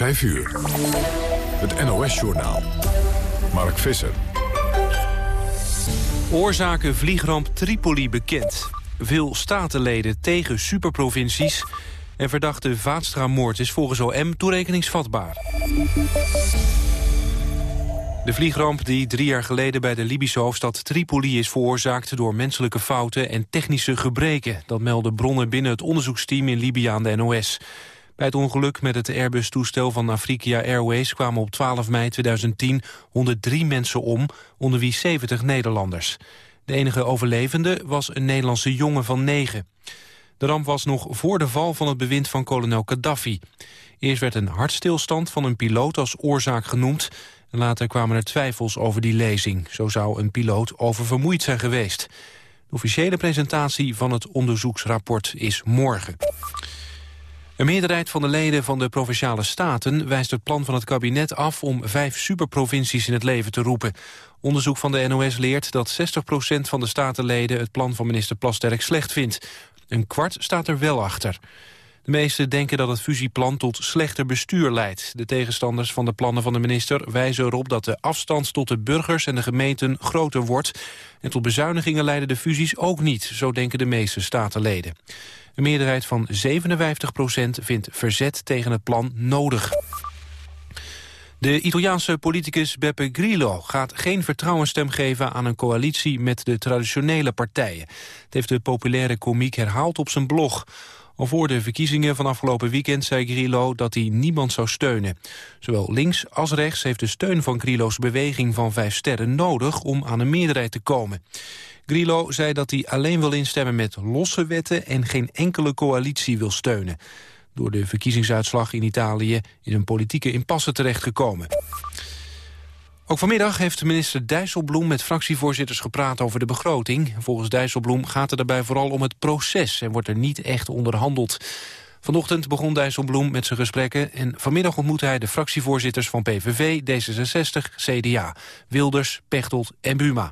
5 uur. Het NOS-journaal. Mark Visser. Oorzaken vliegramp Tripoli bekend. Veel statenleden tegen superprovincies... en verdachte Vaatstra-moord is volgens OM toerekeningsvatbaar. De vliegramp die drie jaar geleden bij de Libische hoofdstad Tripoli is veroorzaakt door menselijke fouten en technische gebreken. Dat melden bronnen binnen het onderzoeksteam in Libië aan de NOS. Bij het ongeluk met het Airbus-toestel van Afrika Airways kwamen op 12 mei 2010 103 mensen om, onder wie 70 Nederlanders. De enige overlevende was een Nederlandse jongen van 9. De ramp was nog voor de val van het bewind van kolonel Gaddafi. Eerst werd een hartstilstand van een piloot als oorzaak genoemd. En later kwamen er twijfels over die lezing. Zo zou een piloot oververmoeid zijn geweest. De officiële presentatie van het onderzoeksrapport is morgen. Een meerderheid van de leden van de Provinciale Staten wijst het plan van het kabinet af om vijf superprovincies in het leven te roepen. Onderzoek van de NOS leert dat 60% van de statenleden het plan van minister Plasterk slecht vindt. Een kwart staat er wel achter. De meesten denken dat het fusieplan tot slechter bestuur leidt. De tegenstanders van de plannen van de minister wijzen erop dat de afstand tot de burgers en de gemeenten groter wordt. En tot bezuinigingen leiden de fusies ook niet, zo denken de meeste statenleden. Een meerderheid van 57 procent vindt verzet tegen het plan nodig. De Italiaanse politicus Beppe Grillo gaat geen vertrouwensstem geven aan een coalitie met de traditionele partijen. Het heeft de populaire komiek herhaald op zijn blog. Al voor de verkiezingen van afgelopen weekend zei Grillo dat hij niemand zou steunen. Zowel links als rechts heeft de steun van Grillo's beweging van vijf sterren nodig om aan een meerderheid te komen. Grillo zei dat hij alleen wil instemmen met losse wetten en geen enkele coalitie wil steunen. Door de verkiezingsuitslag in Italië is een politieke impasse terechtgekomen. Ook vanmiddag heeft minister Dijsselbloem met fractievoorzitters gepraat over de begroting. Volgens Dijsselbloem gaat het daarbij vooral om het proces en wordt er niet echt onderhandeld. Vanochtend begon Dijsselbloem met zijn gesprekken... en vanmiddag ontmoette hij de fractievoorzitters van PVV, D66, CDA... Wilders, Pechtold en Buma.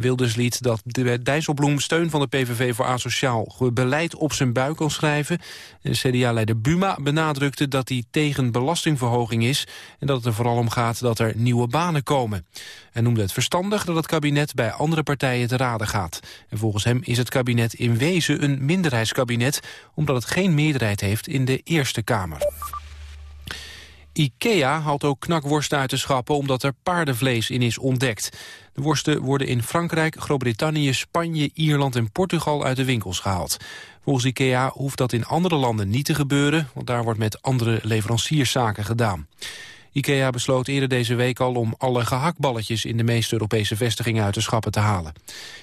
Wilders liet dat Dijsselbloem steun van de PVV voor asociaal beleid op zijn buik kan schrijven. CDA-leider Buma benadrukte dat hij tegen belastingverhoging is... en dat het er vooral om gaat dat er nieuwe banen komen. Hij noemde het verstandig dat het kabinet bij andere partijen te raden gaat. En volgens hem is het kabinet in wezen een minderheidskabinet... omdat het geen meerderheid heeft in de Eerste Kamer. IKEA haalt ook knakworsten uit de schappen omdat er paardenvlees in is ontdekt. De worsten worden in Frankrijk, Groot-Brittannië, Spanje, Ierland en Portugal uit de winkels gehaald. Volgens IKEA hoeft dat in andere landen niet te gebeuren, want daar wordt met andere leverancierszaken gedaan. IKEA besloot eerder deze week al om alle gehaktballetjes in de meeste Europese vestigingen uit de schappen te halen.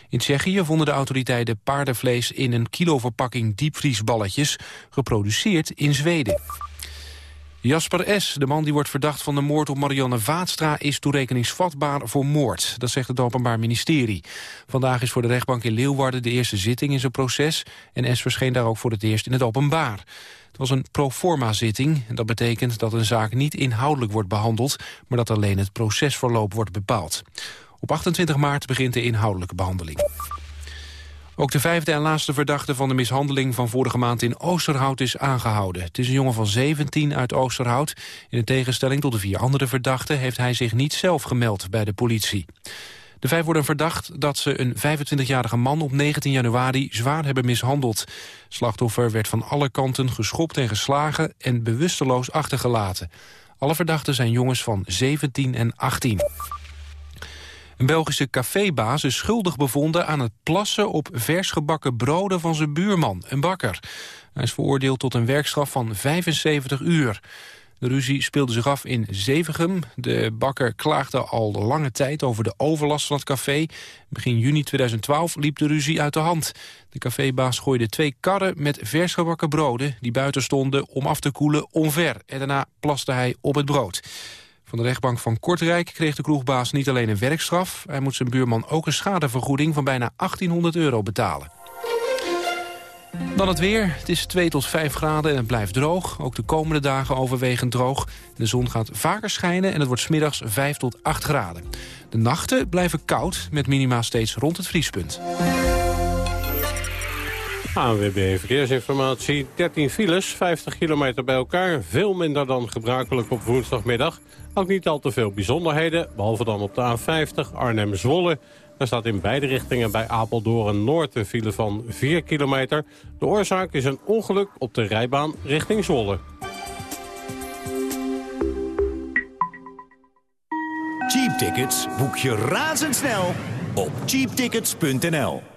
In Tsjechië vonden de autoriteiten paardenvlees in een kiloverpakking diepvriesballetjes, geproduceerd in Zweden. Jasper S., de man die wordt verdacht van de moord op Marianne Vaatstra... is toerekeningsvatbaar voor moord. Dat zegt het Openbaar Ministerie. Vandaag is voor de rechtbank in Leeuwarden de eerste zitting in zijn proces... en S. verscheen daar ook voor het eerst in het openbaar. Het was een pro forma zitting. Dat betekent dat een zaak niet inhoudelijk wordt behandeld... maar dat alleen het procesverloop wordt bepaald. Op 28 maart begint de inhoudelijke behandeling. Ook de vijfde en laatste verdachte van de mishandeling van vorige maand in Oosterhout is aangehouden. Het is een jongen van 17 uit Oosterhout. In tegenstelling tot de vier andere verdachten heeft hij zich niet zelf gemeld bij de politie. De vijf worden verdacht dat ze een 25-jarige man op 19 januari zwaar hebben mishandeld. Slachtoffer werd van alle kanten geschopt en geslagen en bewusteloos achtergelaten. Alle verdachten zijn jongens van 17 en 18. Een Belgische cafébaas is schuldig bevonden aan het plassen op versgebakken broden van zijn buurman, een bakker. Hij is veroordeeld tot een werkstraf van 75 uur. De ruzie speelde zich af in Zevegem. De bakker klaagde al lange tijd over de overlast van het café. Begin juni 2012 liep de ruzie uit de hand. De cafébaas gooide twee karren met versgebakken broden... die buiten stonden om af te koelen omver. En daarna plaste hij op het brood. Van de rechtbank van Kortrijk kreeg de kroegbaas niet alleen een werkstraf... hij moet zijn buurman ook een schadevergoeding van bijna 1800 euro betalen. Dan het weer. Het is 2 tot 5 graden en het blijft droog. Ook de komende dagen overwegend droog. De zon gaat vaker schijnen en het wordt smiddags 5 tot 8 graden. De nachten blijven koud met minima steeds rond het vriespunt. ANWB Verkeersinformatie. 13 files, 50 kilometer bij elkaar. Veel minder dan gebruikelijk op woensdagmiddag. Ook niet al te veel bijzonderheden, behalve dan op de A50 Arnhem-Zwolle. Daar staat in beide richtingen bij Apeldoorn Noord een file van 4 kilometer. De oorzaak is een ongeluk op de rijbaan richting Zwolle. Cheap tickets boek je razendsnel op cheaptickets.nl.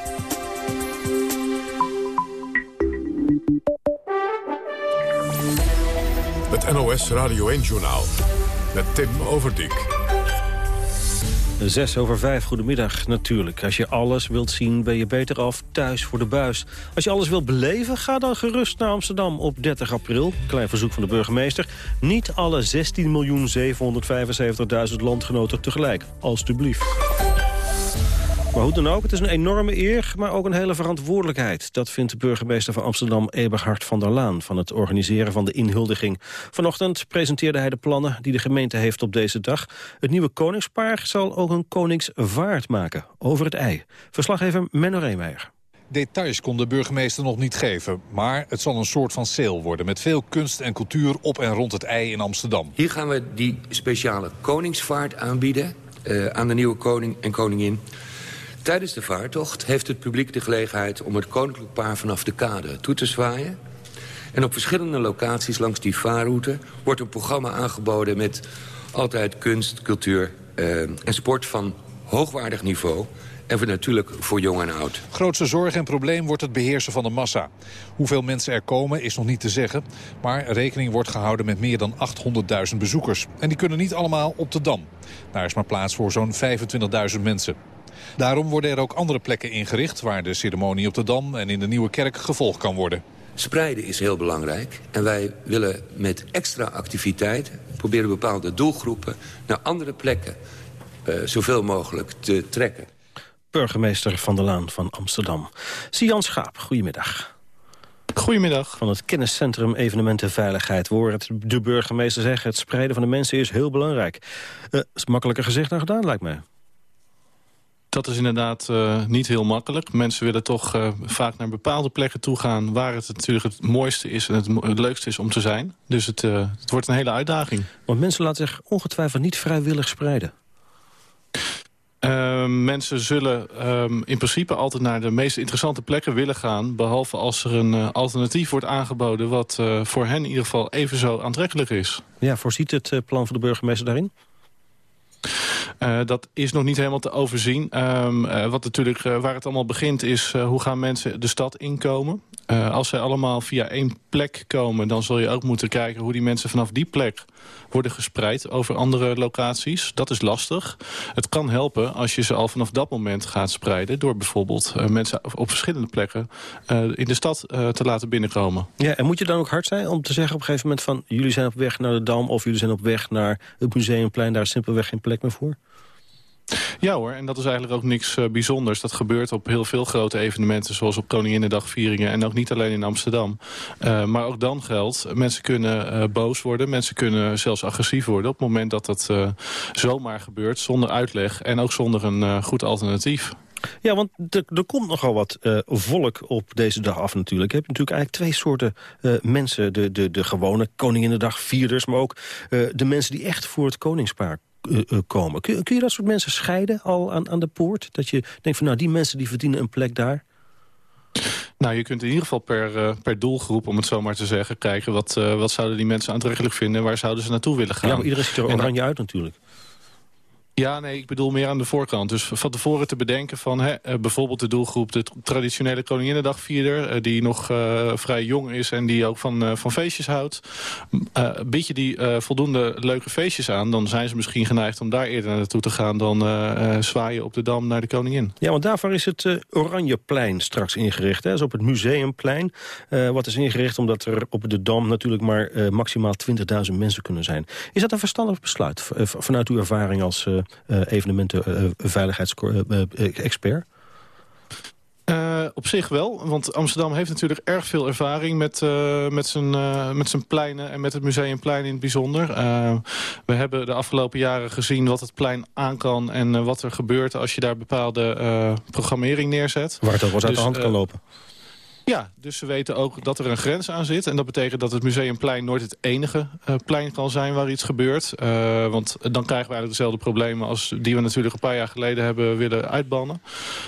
Het NOS Radio 1-journaal met Tim Overdijk. Zes over vijf, goedemiddag. Natuurlijk, als je alles wilt zien ben je beter af thuis voor de buis. Als je alles wilt beleven, ga dan gerust naar Amsterdam op 30 april. Klein verzoek van de burgemeester. Niet alle 16.775.000 landgenoten tegelijk, alstublieft. Maar hoe dan ook, het is een enorme eer, maar ook een hele verantwoordelijkheid. Dat vindt de burgemeester van Amsterdam, Eberhard van der Laan... van het organiseren van de inhuldiging. Vanochtend presenteerde hij de plannen die de gemeente heeft op deze dag. Het nieuwe koningspaar zal ook een koningsvaart maken over het ei. Verslaggever Menno Reemeijer. Details kon de burgemeester nog niet geven. Maar het zal een soort van sale worden met veel kunst en cultuur op en rond het ei in Amsterdam. Hier gaan we die speciale koningsvaart aanbieden uh, aan de nieuwe koning en koningin. Tijdens de vaartocht heeft het publiek de gelegenheid om het koninklijk paar vanaf de kade toe te zwaaien. En op verschillende locaties langs die vaarroute wordt een programma aangeboden met altijd kunst, cultuur uh, en sport van hoogwaardig niveau. En voor natuurlijk voor jong en oud. Grootste zorg en probleem wordt het beheersen van de massa. Hoeveel mensen er komen is nog niet te zeggen. Maar rekening wordt gehouden met meer dan 800.000 bezoekers. En die kunnen niet allemaal op de Dam. Daar is maar plaats voor zo'n 25.000 mensen. Daarom worden er ook andere plekken ingericht... waar de ceremonie op de Dam en in de Nieuwe Kerk gevolgd kan worden. Spreiden is heel belangrijk. En wij willen met extra activiteit proberen bepaalde doelgroepen... naar andere plekken uh, zoveel mogelijk te trekken. Burgemeester Van der Laan van Amsterdam. Sian Schaap, goedemiddag. Goedemiddag. Van het kenniscentrum Evenementenveiligheid. We horen het de burgemeester zeggen, het spreiden van de mensen is heel belangrijk. Uh, is makkelijker gezegd dan gedaan, lijkt mij. Dat is inderdaad uh, niet heel makkelijk. Mensen willen toch uh, vaak naar bepaalde plekken toe gaan... waar het natuurlijk het mooiste is en het, het leukste is om te zijn. Dus het, uh, het wordt een hele uitdaging. Want mensen laten zich ongetwijfeld niet vrijwillig spreiden. Uh, mensen zullen um, in principe altijd naar de meest interessante plekken willen gaan... behalve als er een uh, alternatief wordt aangeboden... wat uh, voor hen in ieder geval even zo aantrekkelijk is. Ja, voorziet het plan van de burgemeester daarin? Uh, dat is nog niet helemaal te overzien. Um, uh, wat natuurlijk, uh, waar het allemaal begint is hoe gaan mensen de stad inkomen. als zij allemaal via één plek komen, dan zul je ook moeten kijken hoe die mensen vanaf die plek worden gespreid over andere locaties. Dat is lastig. Het kan helpen als je ze al vanaf dat moment gaat spreiden... door bijvoorbeeld mensen op verschillende plekken in de stad te laten binnenkomen. Ja, en moet je dan ook hard zijn om te zeggen op een gegeven moment van... jullie zijn op weg naar de Dam of jullie zijn op weg naar het Museumplein... daar is simpelweg geen plek meer voor? Ja hoor, en dat is eigenlijk ook niks uh, bijzonders. Dat gebeurt op heel veel grote evenementen... zoals op Koninginnedagvieringen en ook niet alleen in Amsterdam. Uh, maar ook dan geldt, mensen kunnen uh, boos worden... mensen kunnen zelfs agressief worden... op het moment dat dat zomaar gebeurt, zonder uitleg... en ook zonder een goed alternatief. Ja, want er komt nogal wat volk op deze dag af natuurlijk. Je hebt natuurlijk eigenlijk twee soorten mensen. De, de, de gewone Koninginnedagvierders, maar ook de mensen die echt voor het koningspaar komen. Kun, kun, je dat soort mensen scheiden al aan, aan de poort? Dat je denkt van nou, die mensen die verdienen een plek daar? Nou, je kunt in ieder geval per, uh, per doelgroep, om het zo maar te zeggen, kijken... Wat, uh, wat zouden die mensen aantrekkelijk vinden... waar zouden ze naartoe willen gaan. Ja, maar iedereen ziet er oranje uit natuurlijk. Ja, nee, ik bedoel meer aan de voorkant. Dus van tevoren te bedenken van hè, eh, bijvoorbeeld de doelgroep... de traditionele Koninginnedagvierder... Uh, die nog uh, vrij jong is en die ook van, van feestjes houdt. bied je die voldoende leuke feestjes aan... dan zijn ze misschien geneigd om daar eerder naartoe te gaan... dan zwaaien op de Dam naar de Koningin. Ja, want daarvoor is het Oranjeplein straks ingericht. Hè? Dat is op het Museumplein. wat is ingericht omdat er op de Dam natuurlijk maar maximaal 20.000 mensen kunnen zijn. Is dat een verstandig besluit vanuit uw ervaring als evenementenveiligheidsexpert? Uh, op zich wel, want Amsterdam heeft natuurlijk erg veel ervaring met, uh, met, zijn, uh, met zijn pleinen en met het Museumplein in het bijzonder. we hebben de afgelopen jaren gezien wat het plein aan kan en wat er gebeurt als je daar bepaalde programmering neerzet. Waar het ook dus, uit de hand kan lopen. Ja, dus ze weten ook dat er een grens aan zit. En dat betekent dat het Museumplein nooit het enige uh, plein kan zijn waar iets gebeurt. Uh, want dan krijgen we eigenlijk dezelfde problemen als die we natuurlijk een paar jaar geleden hebben willen uitbannen.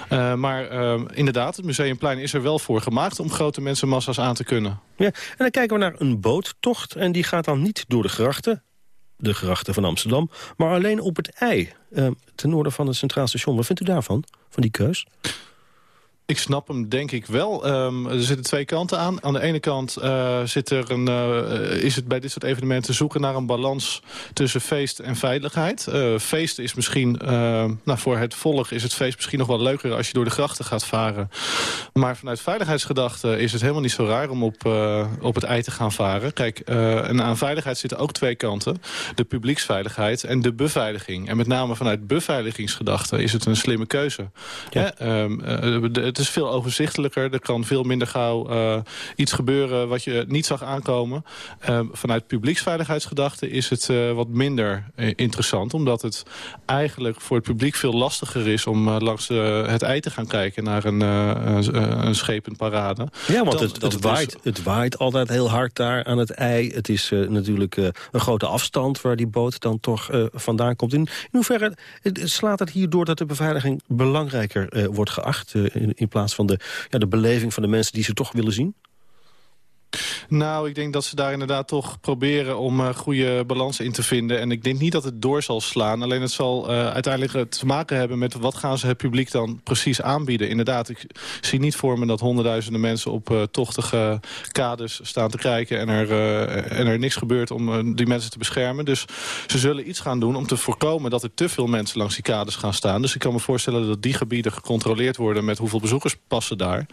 Uh, maar inderdaad, het Museumplein is er wel voor gemaakt om grote mensenmassa's aan te kunnen. Ja, en dan kijken we naar een boottocht en die gaat dan niet door de grachten, de grachten van Amsterdam, maar alleen op het ei, ten noorden van het Centraal Station. Wat vindt u daarvan, van die keus? Ik snap hem denk ik wel. Um, er zitten twee kanten aan. Aan de ene kant uh, zit er een, uh, is het bij dit soort evenementen zoeken naar een balans tussen feest en veiligheid. Uh, feest is misschien, nou, voor het volk is het feest misschien nog wel leuker als je door de grachten gaat varen. Maar vanuit veiligheidsgedachte is het helemaal niet zo raar om op, op het ei te gaan varen. Kijk, en aan veiligheid zitten ook twee kanten. De publieksveiligheid en de beveiliging. En met name vanuit beveiligingsgedachte is het een slimme keuze. Ja. Um, het is veel overzichtelijker. Er kan veel minder gauw uh, iets gebeuren wat je niet zag aankomen. Uh, vanuit publieksveiligheidsgedachte is het uh, wat minder interessant. Omdat het eigenlijk voor het publiek veel lastiger is... om langs het ei te gaan kijken naar een, een schepenparade. Ja, want het, het, waait, het waait altijd heel hard daar aan het ei. Het is natuurlijk een grote afstand waar die boot dan toch vandaan komt. In, in hoeverre slaat het hier door dat de beveiliging belangrijker wordt geacht... in, in plaats van de, ja, de beleving van de mensen die ze toch willen zien? Nou, ik denk dat ze daar inderdaad toch proberen om uh, goede balans in te vinden. En ik denk niet dat het door zal slaan. Alleen het zal uh, uiteindelijk te maken hebben met wat gaan ze het publiek dan precies aanbieden. Inderdaad, ik zie niet voor me dat honderdduizenden mensen op uh, tochtige kades staan te kijken. En er, en er niks gebeurt om die mensen te beschermen. Dus ze zullen iets gaan doen om te voorkomen dat er te veel mensen langs die kades gaan staan. Dus ik kan me voorstellen dat die gebieden gecontroleerd worden met hoeveel bezoekers passen daar.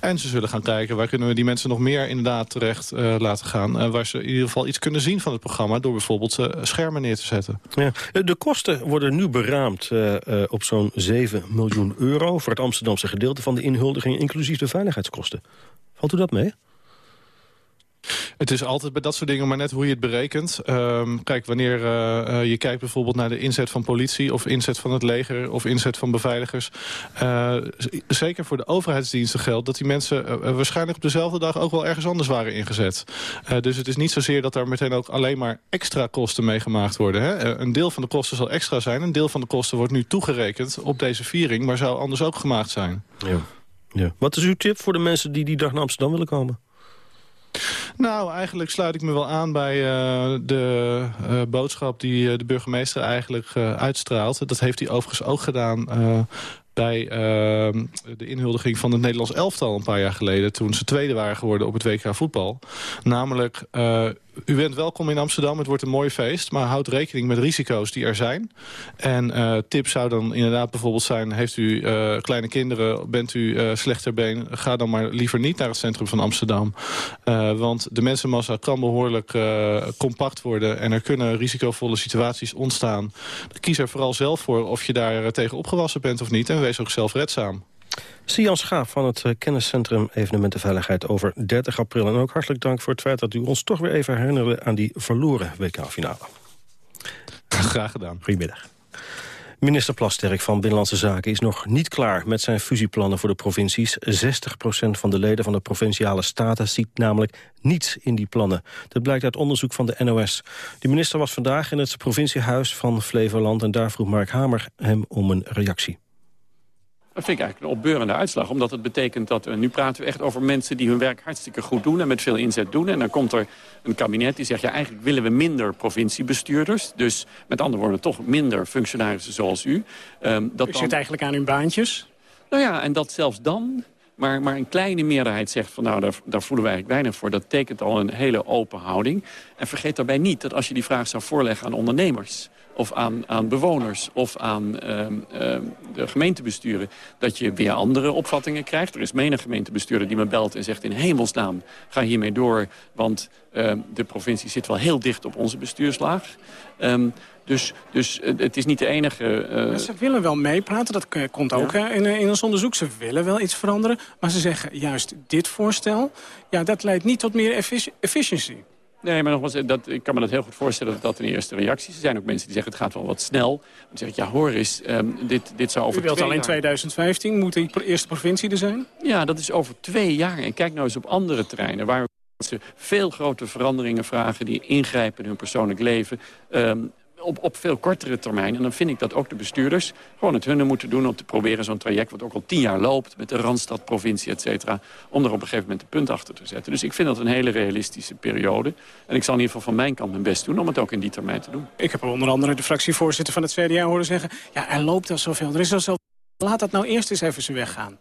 En ze zullen gaan kijken waar kunnen we die mensen nog meer inderdaad terecht uh, laten gaan. Uh, waar ze in ieder geval iets kunnen zien van het programma... door bijvoorbeeld schermen neer te zetten. Ja. De kosten worden nu beraamd op zo'n 7 miljoen euro... voor het Amsterdamse gedeelte van de inhuldiging... inclusief de veiligheidskosten. Valt u dat mee? Het is altijd bij dat soort dingen maar net hoe je het berekent. Um, kijk, wanneer uh, je kijkt bijvoorbeeld naar de inzet van politie... of inzet van het leger of inzet van beveiligers... Uh, zeker voor de overheidsdiensten geldt dat die mensen... waarschijnlijk op dezelfde dag ook wel ergens anders waren ingezet. dus het is niet zozeer dat daar meteen ook alleen maar extra kosten mee gemaakt worden. Hè? een deel van de kosten zal extra zijn. Een deel van de kosten wordt nu toegerekend op deze viering... maar zou anders ook gemaakt zijn. Ja. Ja. Wat is uw tip voor de mensen die die dag naar Amsterdam willen komen? Nou, eigenlijk sluit ik me wel aan bij uh, de uh, boodschap die uh, de burgemeester eigenlijk uitstraalt. Dat heeft hij overigens ook gedaan bij de inhuldiging van het Nederlands elftal een paar jaar geleden... toen ze tweede waren geworden op het WK voetbal. Namelijk, u bent welkom in Amsterdam, het wordt een mooi feest... maar houd rekening met risico's die er zijn. En uh, tip zou dan inderdaad bijvoorbeeld zijn... heeft u uh, kleine kinderen, bent u uh, slechter been... ga dan maar liever niet naar het centrum van Amsterdam. want de mensenmassa kan behoorlijk compact worden... en er kunnen risicovolle situaties ontstaan. Kies er vooral zelf voor of je daar tegen opgewassen bent of niet... en wees ook zelfredzaam. Sian Schaaf van het eh, kenniscentrum Evenementenveiligheid over 30 april. En ook hartelijk dank voor het feit dat u ons toch weer even herinnerde aan die verloren WK-finale. Graag gedaan. Goedemiddag. Minister Plasterk van Binnenlandse Zaken is nog niet klaar met zijn fusieplannen voor de provincies. 60% van de leden van de provinciale staten ziet namelijk niets in die plannen. Dat blijkt uit onderzoek van de NOS. De minister was vandaag in het provinciehuis van Flevoland en daar vroeg Mark Hamer hem om een reactie. Dat vind ik eigenlijk een opbeurende uitslag. Omdat het betekent dat... nu praten we echt over mensen die hun werk hartstikke goed doen... en met veel inzet doen. En dan komt er een kabinet die zegt... ja, eigenlijk willen we minder provinciebestuurders. Dus met andere woorden toch minder functionarissen zoals u. Um, dat u dan... zit eigenlijk aan uw baantjes? Nou ja, en dat zelfs dan maar, maar een kleine meerderheid zegt van nou, daar, daar voelen wij eigenlijk weinig voor. Dat tekent al een hele open houding. En vergeet daarbij niet dat als je die vraag zou voorleggen aan ondernemers of aan, aan bewoners of aan uh, uh, de gemeentebesturen... dat je weer andere opvattingen krijgt. Er is menig gemeentebestuurder die me belt en zegt in hemelsnaam... ga hiermee door, want uh, de provincie zit wel heel dicht op onze bestuurslaag. Um, dus, dus het is niet de enige... Uh... Ze willen wel meepraten, dat komt ook ja. in, in ons onderzoek. Ze willen wel iets veranderen, maar ze zeggen juist dit voorstel... ja, dat leidt niet tot meer effic efficiency. Nee, maar nogmaals, dat, ik kan me dat heel goed voorstellen dat dat een eerste reacties. Er zijn ook mensen die zeggen het gaat wel wat snel. Dan zeg ik, ja hoor eens, um, dit, dit zou over U wilt al in 2015, moet die eerste provincie er zijn? Ja, dat is over twee jaar. En kijk nou eens op andere terreinen waar ze veel grote veranderingen vragen... die ingrijpen in hun persoonlijk leven... Um, op, op veel kortere termijn. En dan vind ik dat ook de bestuurders gewoon het hunne moeten doen... om te proberen zo'n traject wat ook al tien jaar loopt... met de Randstad, provincie, et cetera... om er op een gegeven moment een punt achter te zetten. Dus ik vind dat een hele realistische periode. En ik zal in ieder geval van mijn kant mijn best doen... om het ook in die termijn te doen. Ik heb onder andere de fractievoorzitter van het CDA horen zeggen... ja, er loopt al zoveel, er is al zoveel... Laat dat nou eerst eens even zijn weg gaan.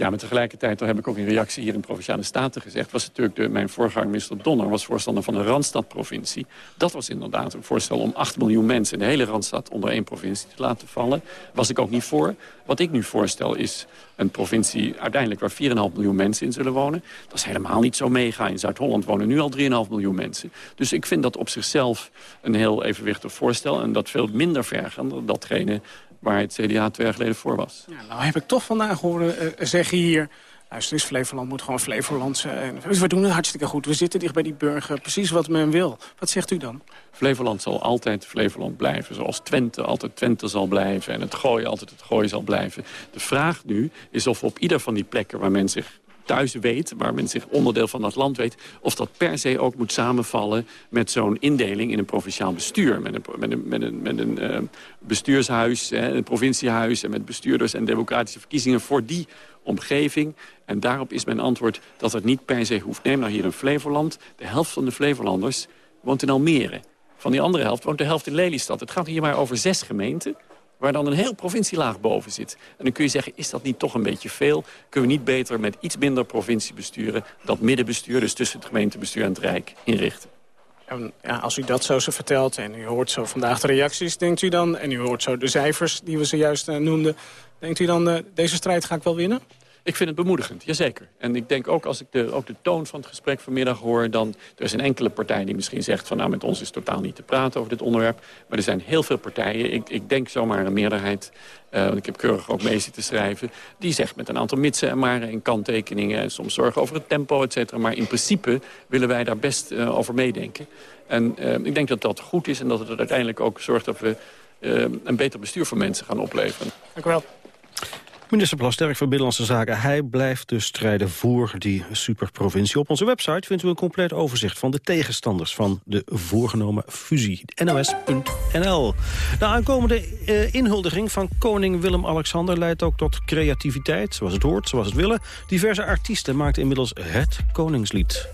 Ja, maar tegelijkertijd, daar heb ik ook in reactie hier in Provinciale Staten gezegd... was natuurlijk de, mijn voorganger, minister Donner, was voorstander van de Randstad-provincie. Dat was inderdaad een voorstel om 8 miljoen mensen in de hele Randstad onder één provincie te laten vallen. Was ik ook niet voor. Wat ik nu voorstel is een provincie uiteindelijk waar 4,5 miljoen mensen in zullen wonen. Dat is helemaal niet zo mega. In Zuid-Holland wonen nu al 3,5 miljoen mensen. Dus ik vind dat op zichzelf een heel evenwichtig voorstel... en dat veel minder ver gaan dan datgene waar het CDA twee jaar geleden voor was. Ja, nou heb ik toch vandaag horen uh, zeggen hier... Luister eens, Flevoland moet gewoon Flevoland zijn. We doen het hartstikke goed. We zitten dicht bij die burger. Precies wat men wil. Wat zegt u dan? Flevoland zal altijd Flevoland blijven. Zoals Twente altijd Twente zal blijven. En het gooien altijd het gooien zal blijven. De vraag nu is of op ieder van die plekken waar men zich thuis weet, waar men zich onderdeel van dat land weet... of dat per se ook moet samenvallen met zo'n indeling in een provinciaal bestuur. Met een, met een, met een, met een uh, bestuurshuis, hè, een provinciehuis... en met bestuurders en democratische verkiezingen voor die omgeving. En daarop is mijn antwoord dat het niet per se hoeft. Neem nou hier een Flevoland. De helft van de Flevolanders woont in Almere. Van die andere helft woont de helft in Lelystad. Het gaat hier maar over zes gemeenten waar dan een heel provincielaag boven zit. En dan kun je zeggen, is dat niet toch een beetje veel? Kunnen we niet beter met iets minder provinciebesturen... dat middenbestuur, dus tussen het gemeentebestuur en het Rijk, inrichten? En, ja, als u dat zo vertelt en u hoort zo vandaag de reacties, denkt u dan... en u hoort zo de cijfers die we zojuist uh, noemden... denkt u dan, uh, deze strijd ga ik wel winnen? Ik vind het bemoedigend, jazeker. En ik denk ook als ik de, ook de toon van het gesprek vanmiddag hoor... dan er is een enkele partij die misschien zegt van... nou, met ons is totaal niet te praten over dit onderwerp. Maar er zijn heel veel partijen. Ik, ik denk zomaar een meerderheid, uh, want ik heb keurig ook mee zitten schrijven... die zegt met een aantal mitsen en maren en kanttekeningen... en soms zorgen over het tempo, et cetera. Maar in principe willen wij daar best uh, over meedenken. En uh, ik denk dat dat goed is en dat het uiteindelijk ook zorgt... dat we een beter bestuur voor mensen gaan opleveren. Dank u wel. Minister Plasterk van Binnenlandse Zaken, hij blijft dus strijden voor die superprovincie. Op onze website vindt u een compleet overzicht van de tegenstanders van de voorgenomen fusie. NOS.nl. De aankomende uh, inhuldiging van koning Willem-Alexander leidt ook tot creativiteit, zoals het hoort, zoals het willen. Diverse artiesten maakten inmiddels het koningslied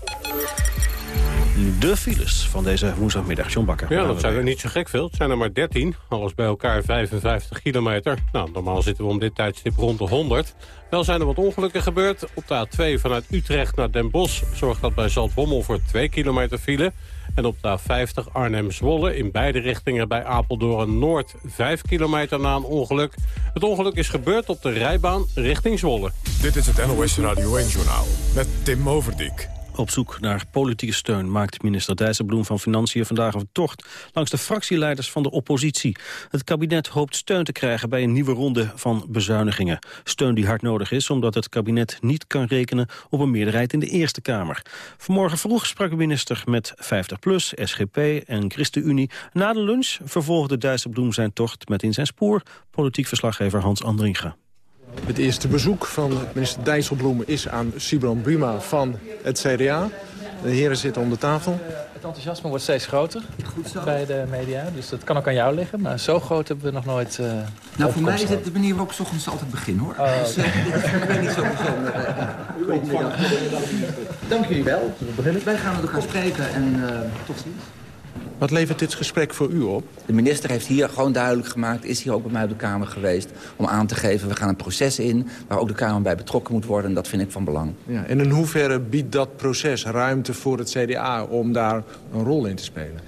de files van deze woensdagmiddag. John Bakker. Ja, dat zijn er niet zo gek veel. Het zijn er maar 13. Alles bij elkaar 55 kilometer. Nou, normaal zitten we om dit tijdstip rond de 100. Wel zijn er wat ongelukken gebeurd. Op de A2 vanuit Utrecht naar Den Bosch zorgt dat bij Zaltbommel voor 2 kilometer file. En op de A50 Arnhem-Zwolle in beide richtingen bij Apeldoorn Noord 5 kilometer na een ongeluk. Het ongeluk is gebeurd op de rijbaan richting Zwolle. Dit is het NOS Radio 1-journaal met Tim Overdijk. Op zoek naar politieke steun maakt minister Dijsselbloem van Financiën vandaag een tocht langs de fractieleiders van de oppositie. Het kabinet hoopt steun te krijgen bij een nieuwe ronde van bezuinigingen. Steun die hard nodig is omdat het kabinet niet kan rekenen op een meerderheid in de Eerste Kamer. Vanmorgen vroeg sprak de minister met 50PLUS, SGP en ChristenUnie. Na de lunch vervolgde Dijsselbloem zijn tocht met in zijn spoor politiek verslaggever Hans Andringa. Het eerste bezoek van minister Dijsselbloem is aan Sibran Buma van het CDA. De heren zitten om de tafel. Het enthousiasme wordt steeds groter bij de media. Dus dat kan ook aan jou liggen. Maar zo groot hebben we nog nooit uh, Nou, voor mij is het de manier waarop s ochtends altijd begin, hoor. Oh, dus, uh, dit is voor mij niet zo bijzonder. Uh, Dank jullie wel. Wij gaan met elkaar spreken en uh, tot ziens. Wat levert dit gesprek voor u op? De minister heeft hier gewoon duidelijk gemaakt... is hier ook bij mij op de Kamer geweest... om aan te geven, we gaan een proces in... waar ook de Kamer bij betrokken moet worden. En dat vind ik van belang. Ja, en in hoeverre biedt dat proces ruimte voor het CDA... om daar een rol in te spelen?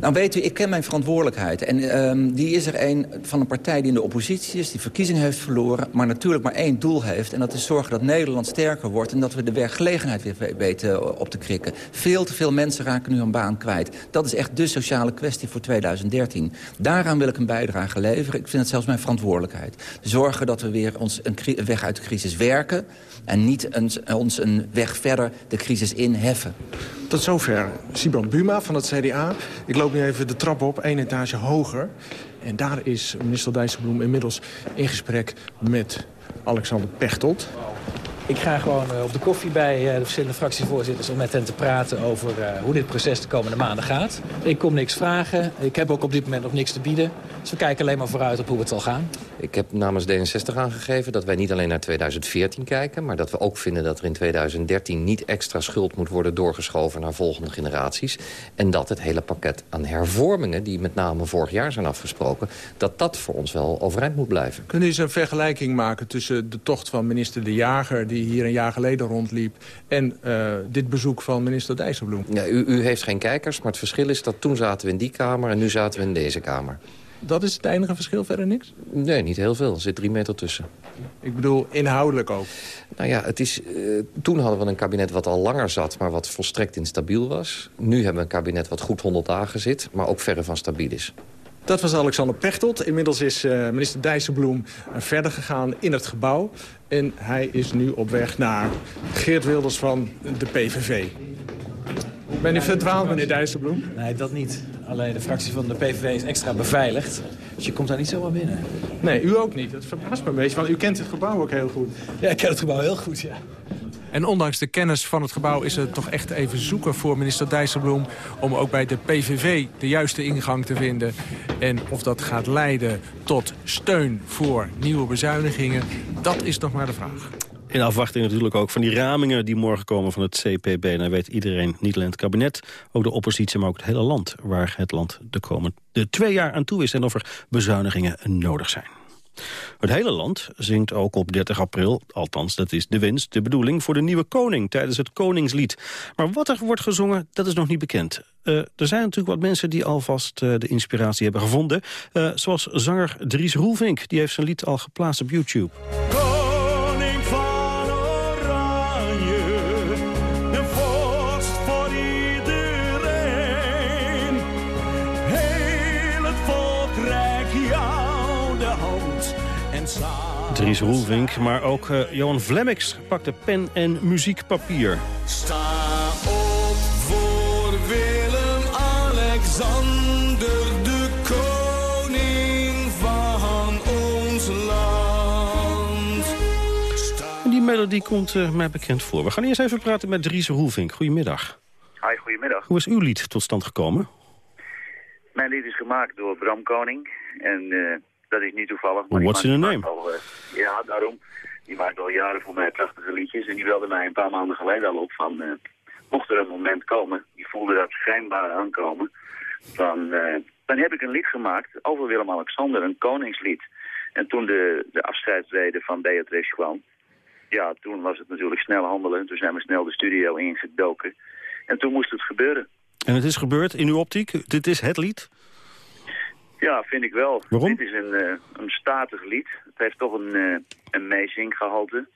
Nou weet u, ik ken mijn verantwoordelijkheid. En um, die is er een van een partij die in de oppositie is... die verkiezingen heeft verloren, maar natuurlijk maar één doel heeft... en dat is zorgen dat Nederland sterker wordt... en dat we de werkgelegenheid weer weten op te krikken. Veel te veel mensen raken nu een baan kwijt. Dat is echt de sociale kwestie voor 2013. Daaraan wil ik een bijdrage leveren. Ik vind het zelfs mijn verantwoordelijkheid. Zorgen dat we weer ons een weg uit de crisis werken... en niet een, ons een weg verder de crisis inheffen. Tot zover Sibran Buma van het CDA. Ik loop nu even de trap op, één etage hoger. En daar is minister Dijsselbloem inmiddels in gesprek met Alexander Pechtold. Ik ga gewoon uh, op de koffie bij uh, de verschillende fractievoorzitters... om met hen te praten over uh, hoe dit proces de komende maanden gaat. Ik kom niks vragen. Ik heb ook op dit moment nog niks te bieden. Dus we kijken alleen maar vooruit op hoe het zal gaan. Ik heb namens D66 aangegeven dat wij niet alleen naar 2014 kijken... maar dat we ook vinden dat er in 2013 niet extra schuld moet worden doorgeschoven... naar volgende generaties. En dat het hele pakket aan hervormingen... die met name vorig jaar zijn afgesproken... dat dat voor ons wel overeind moet blijven. Kunnen u eens een vergelijking maken tussen de tocht van minister De Jager... die hier een jaar geleden rondliep... en uh, dit bezoek van minister Dijsselbloem? Ja, u, u heeft geen kijkers, maar het verschil is dat toen zaten we in die kamer... en nu zaten we in deze kamer. Dat is het enige verschil, verder niks? Nee, niet heel veel. Er zit drie meter tussen. Ik bedoel, inhoudelijk ook? Nou ja, het is, uh, toen hadden we een kabinet wat al langer zat... maar wat volstrekt instabiel was. Nu hebben we een kabinet wat goed 100 dagen zit... maar ook verre van stabiel is. Dat was Alexander Pechtold. Inmiddels is uh, minister Dijsselbloem verder gegaan in het gebouw. En hij is nu op weg naar Geert Wilders van de PVV. Ben u verdwaald, meneer Dijsselbloem? Nee, dat niet. Alleen de fractie van de PVV is extra beveiligd. Dus je komt daar niet zomaar binnen. Nee, u ook niet. Dat verbaast me een beetje, want u kent het gebouw ook heel goed. Ja, ik ken het gebouw heel goed, ja. En ondanks de kennis van het gebouw is het toch echt even zoeken voor minister Dijsselbloem... om ook bij de PVV de juiste ingang te vinden. En of dat gaat leiden tot steun voor nieuwe bezuinigingen, dat is nog maar de vraag. In afwachting natuurlijk ook van die ramingen die morgen komen van het CPB. En dan weet iedereen, niet alleen het kabinet, ook de oppositie, maar ook het hele land... waar het land de komende twee jaar aan toe is en of er bezuinigingen nodig zijn. Het hele land zingt ook op 30 april, althans dat is de wens, de bedoeling... voor de nieuwe koning tijdens het Koningslied. Maar wat er wordt gezongen, dat is nog niet bekend. Uh, er zijn natuurlijk wat mensen die alvast uh, de inspiratie hebben gevonden. Uh, zoals zanger Dries Roelvink, die heeft zijn lied al geplaatst op YouTube. De hand en samen... Dries Roelvink, maar ook uh, Johan Vlemmix pakte pen en muziekpapier. Sta op voor Willem-Alexander, de koning van ons land. Die melodie komt uh, mij bekend voor. We gaan eerst even praten met Dries Roelvink. Goedemiddag. Hi, goedemiddag. Hoe is uw lied tot stand gekomen? Mijn lied is gemaakt door Bram Koning. En uh, dat is niet toevallig. Maar What's in a name? Al, uh, ja, daarom. Die maakt al jaren voor mij prachtige liedjes. En die belde mij een paar maanden geleden al op van... Uh, mocht er een moment komen, die voelde dat schijnbaar aankomen... van dan heb ik een lied gemaakt over Willem-Alexander, een koningslied. En toen de, de afscheidsrede van Beatrice kwam... ja, toen was het natuurlijk snel handelen. Toen zijn we snel de studio ingedoken. En toen moest het gebeuren. En het is gebeurd in uw optiek? Dit is het lied? Ja, vind ik wel. Waarom? Dit is een, uh, een statig lied. Het heeft toch een, uh, een meezinggehalte.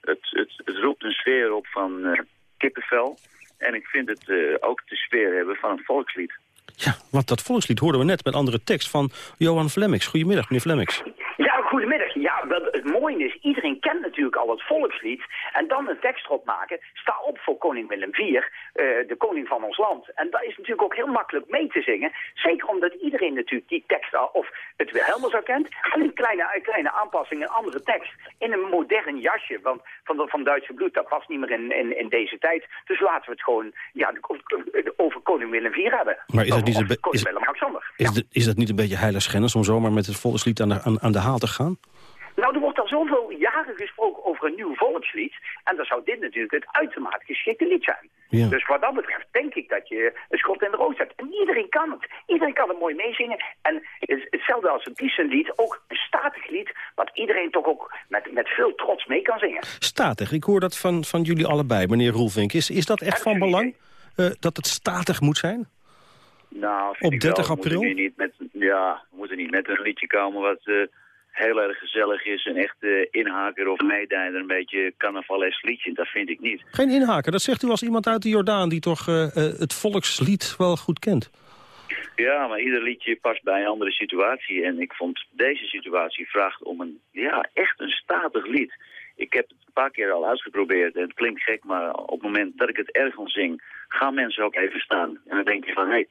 Het, het, het roept een sfeer op van uh, kippenvel. En ik vind het ook de sfeer hebben van een volkslied. Ja, want dat volkslied hoorden we net met andere tekst van Johan Flemmix. Goedemiddag, meneer Flemmix. Ja, goedemiddag. Mooie is, iedereen kent natuurlijk al het volkslied. En dan een tekst erop maken. Sta op voor koning Willem IV, uh, de koning van ons land. En dat is natuurlijk ook heel makkelijk mee te zingen. Zeker omdat iedereen natuurlijk die tekst al, of het Wilhelmus al kent. En een kleine, kleine aanpassing, een andere tekst. In een modern jasje want van, de, van Duitse bloed. Dat past niet meer in, in, in deze tijd. Dus laten we het gewoon ja, over koning Willem IV hebben. Maar is dat niet, een, is, Willem-Alexander. Is, ja. is dat niet een beetje heiligschennis om zomaar met het volkslied aan de, aan, aan de haal te gaan? Nou, er wordt al zoveel jaren gesproken over een nieuw volkslied. En dan zou dit natuurlijk het uitermate geschikte lied zijn. Ja. Dus wat dat betreft denk ik dat je een schot in de roos hebt. En iedereen kan het. Iedereen kan het mooi meezingen. En hetzelfde als een Thyssen-lied, ook een statig lied... wat iedereen toch ook met, met veel trots mee kan zingen. Statig, ik hoor dat van, van jullie allebei, meneer Roelvink. Is, is dat echt van belang, uh, dat het statig moet zijn? Nou, Op 30 wel. april? We moeten niet met, ja, we moeten niet met een liedje komen wat... Uh, heel erg gezellig is. Een echte inhaker of meedijder, een beetje carnavalesk liedje. Dat vind ik niet. Geen inhaker, dat zegt u als iemand uit de Jordaan... die toch uh, uh, het volkslied wel goed kent. Ja, maar ieder liedje past bij een andere situatie. En ik vond deze situatie vraagt om een, ja, echt een statig lied. Ik heb het een paar keer al uitgeprobeerd. En het klinkt gek, maar op het moment dat ik het ergens zing... gaan mensen ook even staan. En dan denk je van, hé, hey,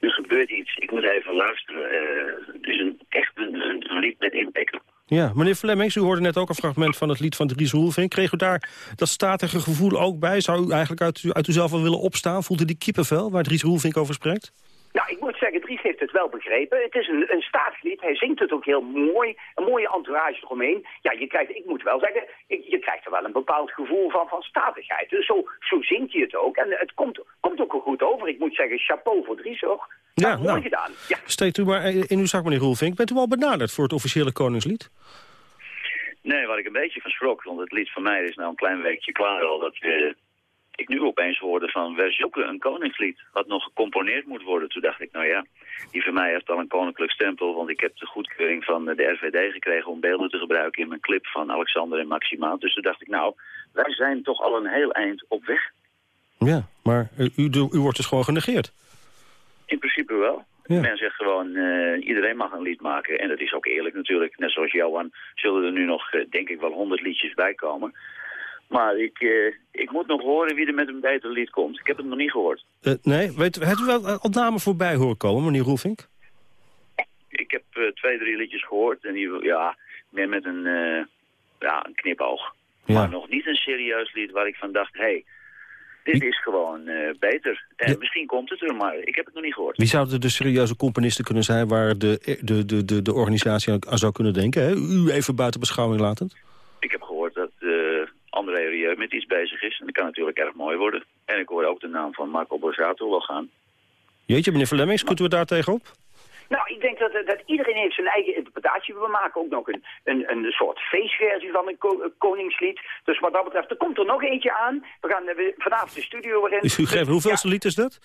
er gebeurt iets. Ik moet even luisteren. Uh, is een, echt een, een, lied met impact. Ja, meneer Flemmings, u hoorde net ook een fragment van het lied van Dries Roelvink. Kreeg u daar dat statige gevoel ook bij? Zou u eigenlijk uit, uit uzelf wel willen opstaan? Voelt u die kippenvel waar Dries Roelvink over spreekt? Nou, ik moet zeggen, Dries heeft het wel begrepen. Het is een, een staatslied. Hij zingt het ook heel mooi. Een mooie entourage eromheen. Ja, je krijgt, ik moet wel zeggen, ik, je krijgt er wel een bepaald gevoel van, van statigheid. Dus zo, zo zingt hij het ook. En het komt, komt ook goed over. Ik moet zeggen, chapeau voor Dries, hoor. Ja, nou, mooi nou, gedaan. Ja. Steekt u maar in uw zak, meneer Roelvink. Bent u al benaderd voor het officiële Koningslied? Nee, waar ik een beetje van schrok, want het lied van mij is nou een klein weekje klaar al, dat uh, ik nu opeens hoorde van, we zoeken een koningslied, wat nog gecomponeerd moet worden. Toen dacht ik, nou ja, die van mij heeft al een koninklijk stempel, want ik heb de goedkeuring van de RVD gekregen om beelden te gebruiken in mijn clip van Alexander en Maxima. Dus toen dacht ik, nou, wij zijn toch al een heel eind op weg. Ja, maar u, u, u wordt dus gewoon genegeerd. In principe wel. Ja. Men zegt gewoon, uh, iedereen mag een lied maken. En dat is ook eerlijk natuurlijk. Net zoals Johan zullen er nu nog, uh, denk ik, wel honderd liedjes bij komen. Maar ik, uh, ik moet nog horen wie er met een beter lied komt. Ik heb het nog niet gehoord. nee, weet, heeft u wel al namen voorbij horen komen, meneer Roelvink? Ik heb twee, drie liedjes gehoord. En die, ja, meer met een, ja, een knipoog. Ja. Maar nog niet een serieus lied waar ik van dacht, hé... Hey, dit is gewoon uh, beter. En ja. misschien komt het er, maar ik heb het nog niet gehoord. Wie zouden de serieuze componisten kunnen zijn... waar de, de, de, de, de organisatie aan zou kunnen denken? Hè? U even buiten beschouwing latend? Ik heb gehoord dat uh, André Rieu met iets bezig is. En dat kan natuurlijk erg mooi worden. En ik hoor ook de naam van Marco Borsato wel gaan. Jeetje, meneer Verlemmings, kunt u daar tegenop? Nou, ik denk dat, dat iedereen heeft zijn eigen interpretatie. We maken ook nog een, een, een soort feestversie van een ko koningslied. Dus wat dat betreft, er komt er nog eentje aan. We gaan we, vanavond de studio weer in. Is u gegeven, hoeveelste ja. lied is dat?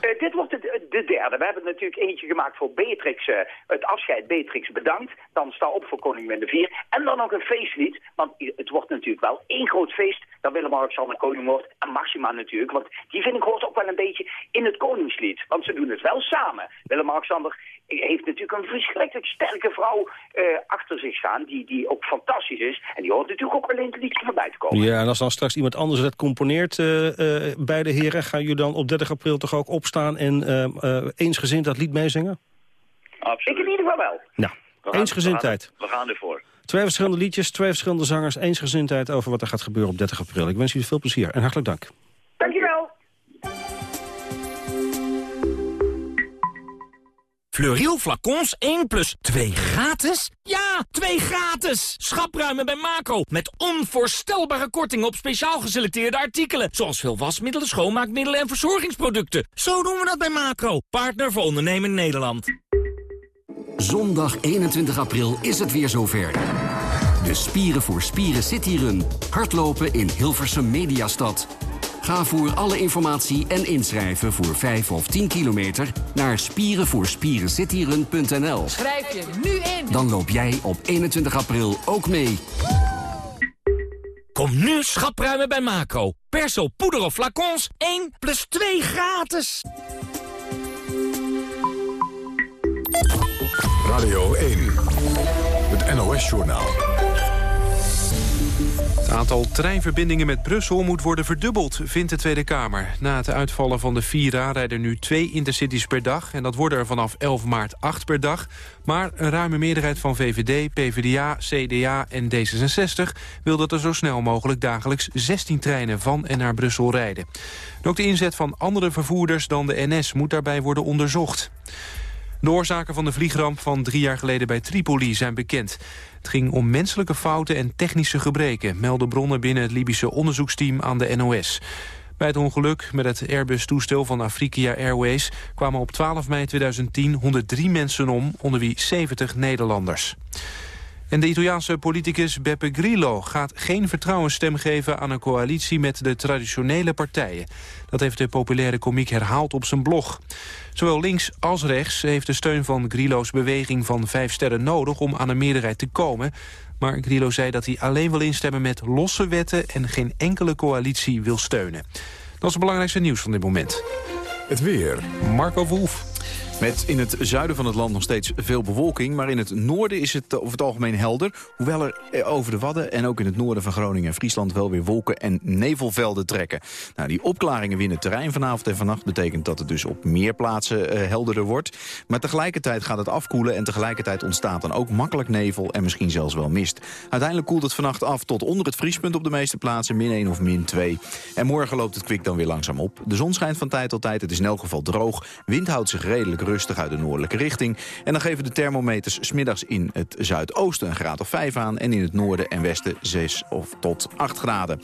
Uh, dit wordt de, de, derde. We hebben natuurlijk eentje gemaakt voor Beatrix, uh, het afscheid Beatrix bedankt. Dan sta op voor Koning Willem IV. En dan nog een feestlied, want het wordt natuurlijk wel één groot feest. Dat Willem-Alexander koning wordt. En Maxima natuurlijk, want die vind ik hoort ook wel een beetje in het koningslied. Want ze doen het wel samen. Willem-Alexander heeft natuurlijk een verschrikkelijk sterke vrouw uh, achter zich staan, die, die ook fantastisch is. En die hoort natuurlijk ook wel in het liedje voorbij te komen. Ja, en als dan straks iemand anders dat componeert uh, uh, bij de heren, gaan jullie dan op 30 april toch ook opstaan en eensgezind dat lied meezingen? Absoluut. Ik in ieder geval wel. Nou, eensgezindheid. We gaan, we gaan ervoor. Twee verschillende liedjes, twee verschillende zangers, eensgezindheid over wat er gaat gebeuren op 30 april. Ik wens jullie veel plezier en hartelijk dank. Dankjewel. Fleuriel flacons 1 plus 2 gratis? Ja, 2 gratis! Schapruimen bij Macro. Met onvoorstelbare kortingen op speciaal geselecteerde artikelen. Zoals veel wasmiddelen, schoonmaakmiddelen en verzorgingsproducten. Zo doen we dat bij Macro. Partner voor ondernemen Nederland. Zondag 21 april is het weer zover. De Spieren voor Spieren Cityrun. Hardlopen in Hilversum Mediastad. Ga voor alle informatie en inschrijven voor 5 of 10 kilometer naar spierenvoorspierencityrun.nl. Schrijf je nu in. Dan loop jij op 21 april ook mee. Kom nu schapruimen bij Macro. Perso, poeder of flacons, 1 plus 2 gratis. Radio 1, het NOS-journaal. Het aantal treinverbindingen met Brussel moet worden verdubbeld, vindt de Tweede Kamer. Na het uitvallen van de Vira rijden nu twee intercities per dag... en dat worden er vanaf 11 maart acht per dag. Maar een ruime meerderheid van VVD, PvdA, CDA en D66... wil dat er zo snel mogelijk dagelijks 16 treinen van en naar Brussel rijden. ook de inzet van andere vervoerders dan de NS moet daarbij worden onderzocht. De oorzaken van de vliegramp van drie jaar geleden bij Tripoli zijn bekend. Het ging om menselijke fouten en technische gebreken... melden bronnen binnen het Libische onderzoeksteam aan de NOS. Bij het ongeluk met het Airbus-toestel van Afrika Airways... kwamen op 12 mei 2010 103 mensen om, onder wie 70 Nederlanders. En de Italiaanse politicus Beppe Grillo gaat geen vertrouwensstem geven aan een coalitie met de traditionele partijen. Dat heeft de populaire komiek herhaald op zijn blog. Zowel links als rechts heeft de steun van Grillo's beweging van vijf sterren nodig om aan een meerderheid te komen. Maar Grillo zei dat hij alleen wil instemmen met losse wetten en geen enkele coalitie wil steunen. Dat is het belangrijkste nieuws van dit moment. Het weer. Marco Wolf. Met in het zuiden van het land nog steeds veel bewolking... maar in het noorden is het over het algemeen helder. Hoewel er eh, over de Wadden en ook in het noorden van Groningen en Friesland... wel weer wolken en nevelvelden trekken. Nou, die opklaringen winnen terrein vanavond en vannacht... betekent dat het dus op meer plaatsen uh, helderder wordt. Maar tegelijkertijd gaat het afkoelen... en tegelijkertijd ontstaat dan ook makkelijk nevel en misschien zelfs wel mist. Uiteindelijk koelt het vannacht af tot onder het vriespunt op de meeste plaatsen... min 1 of min 2. En morgen loopt het kwik dan weer langzaam op. De zon schijnt van tijd tot tijd, het is in elk geval droog. Wind houdt zich redelijk rustig uit de noordelijke richting. En dan geven de thermometers smiddags in het zuidoosten een graad of 5 aan... en in het noorden en westen 6 of tot 8 graden.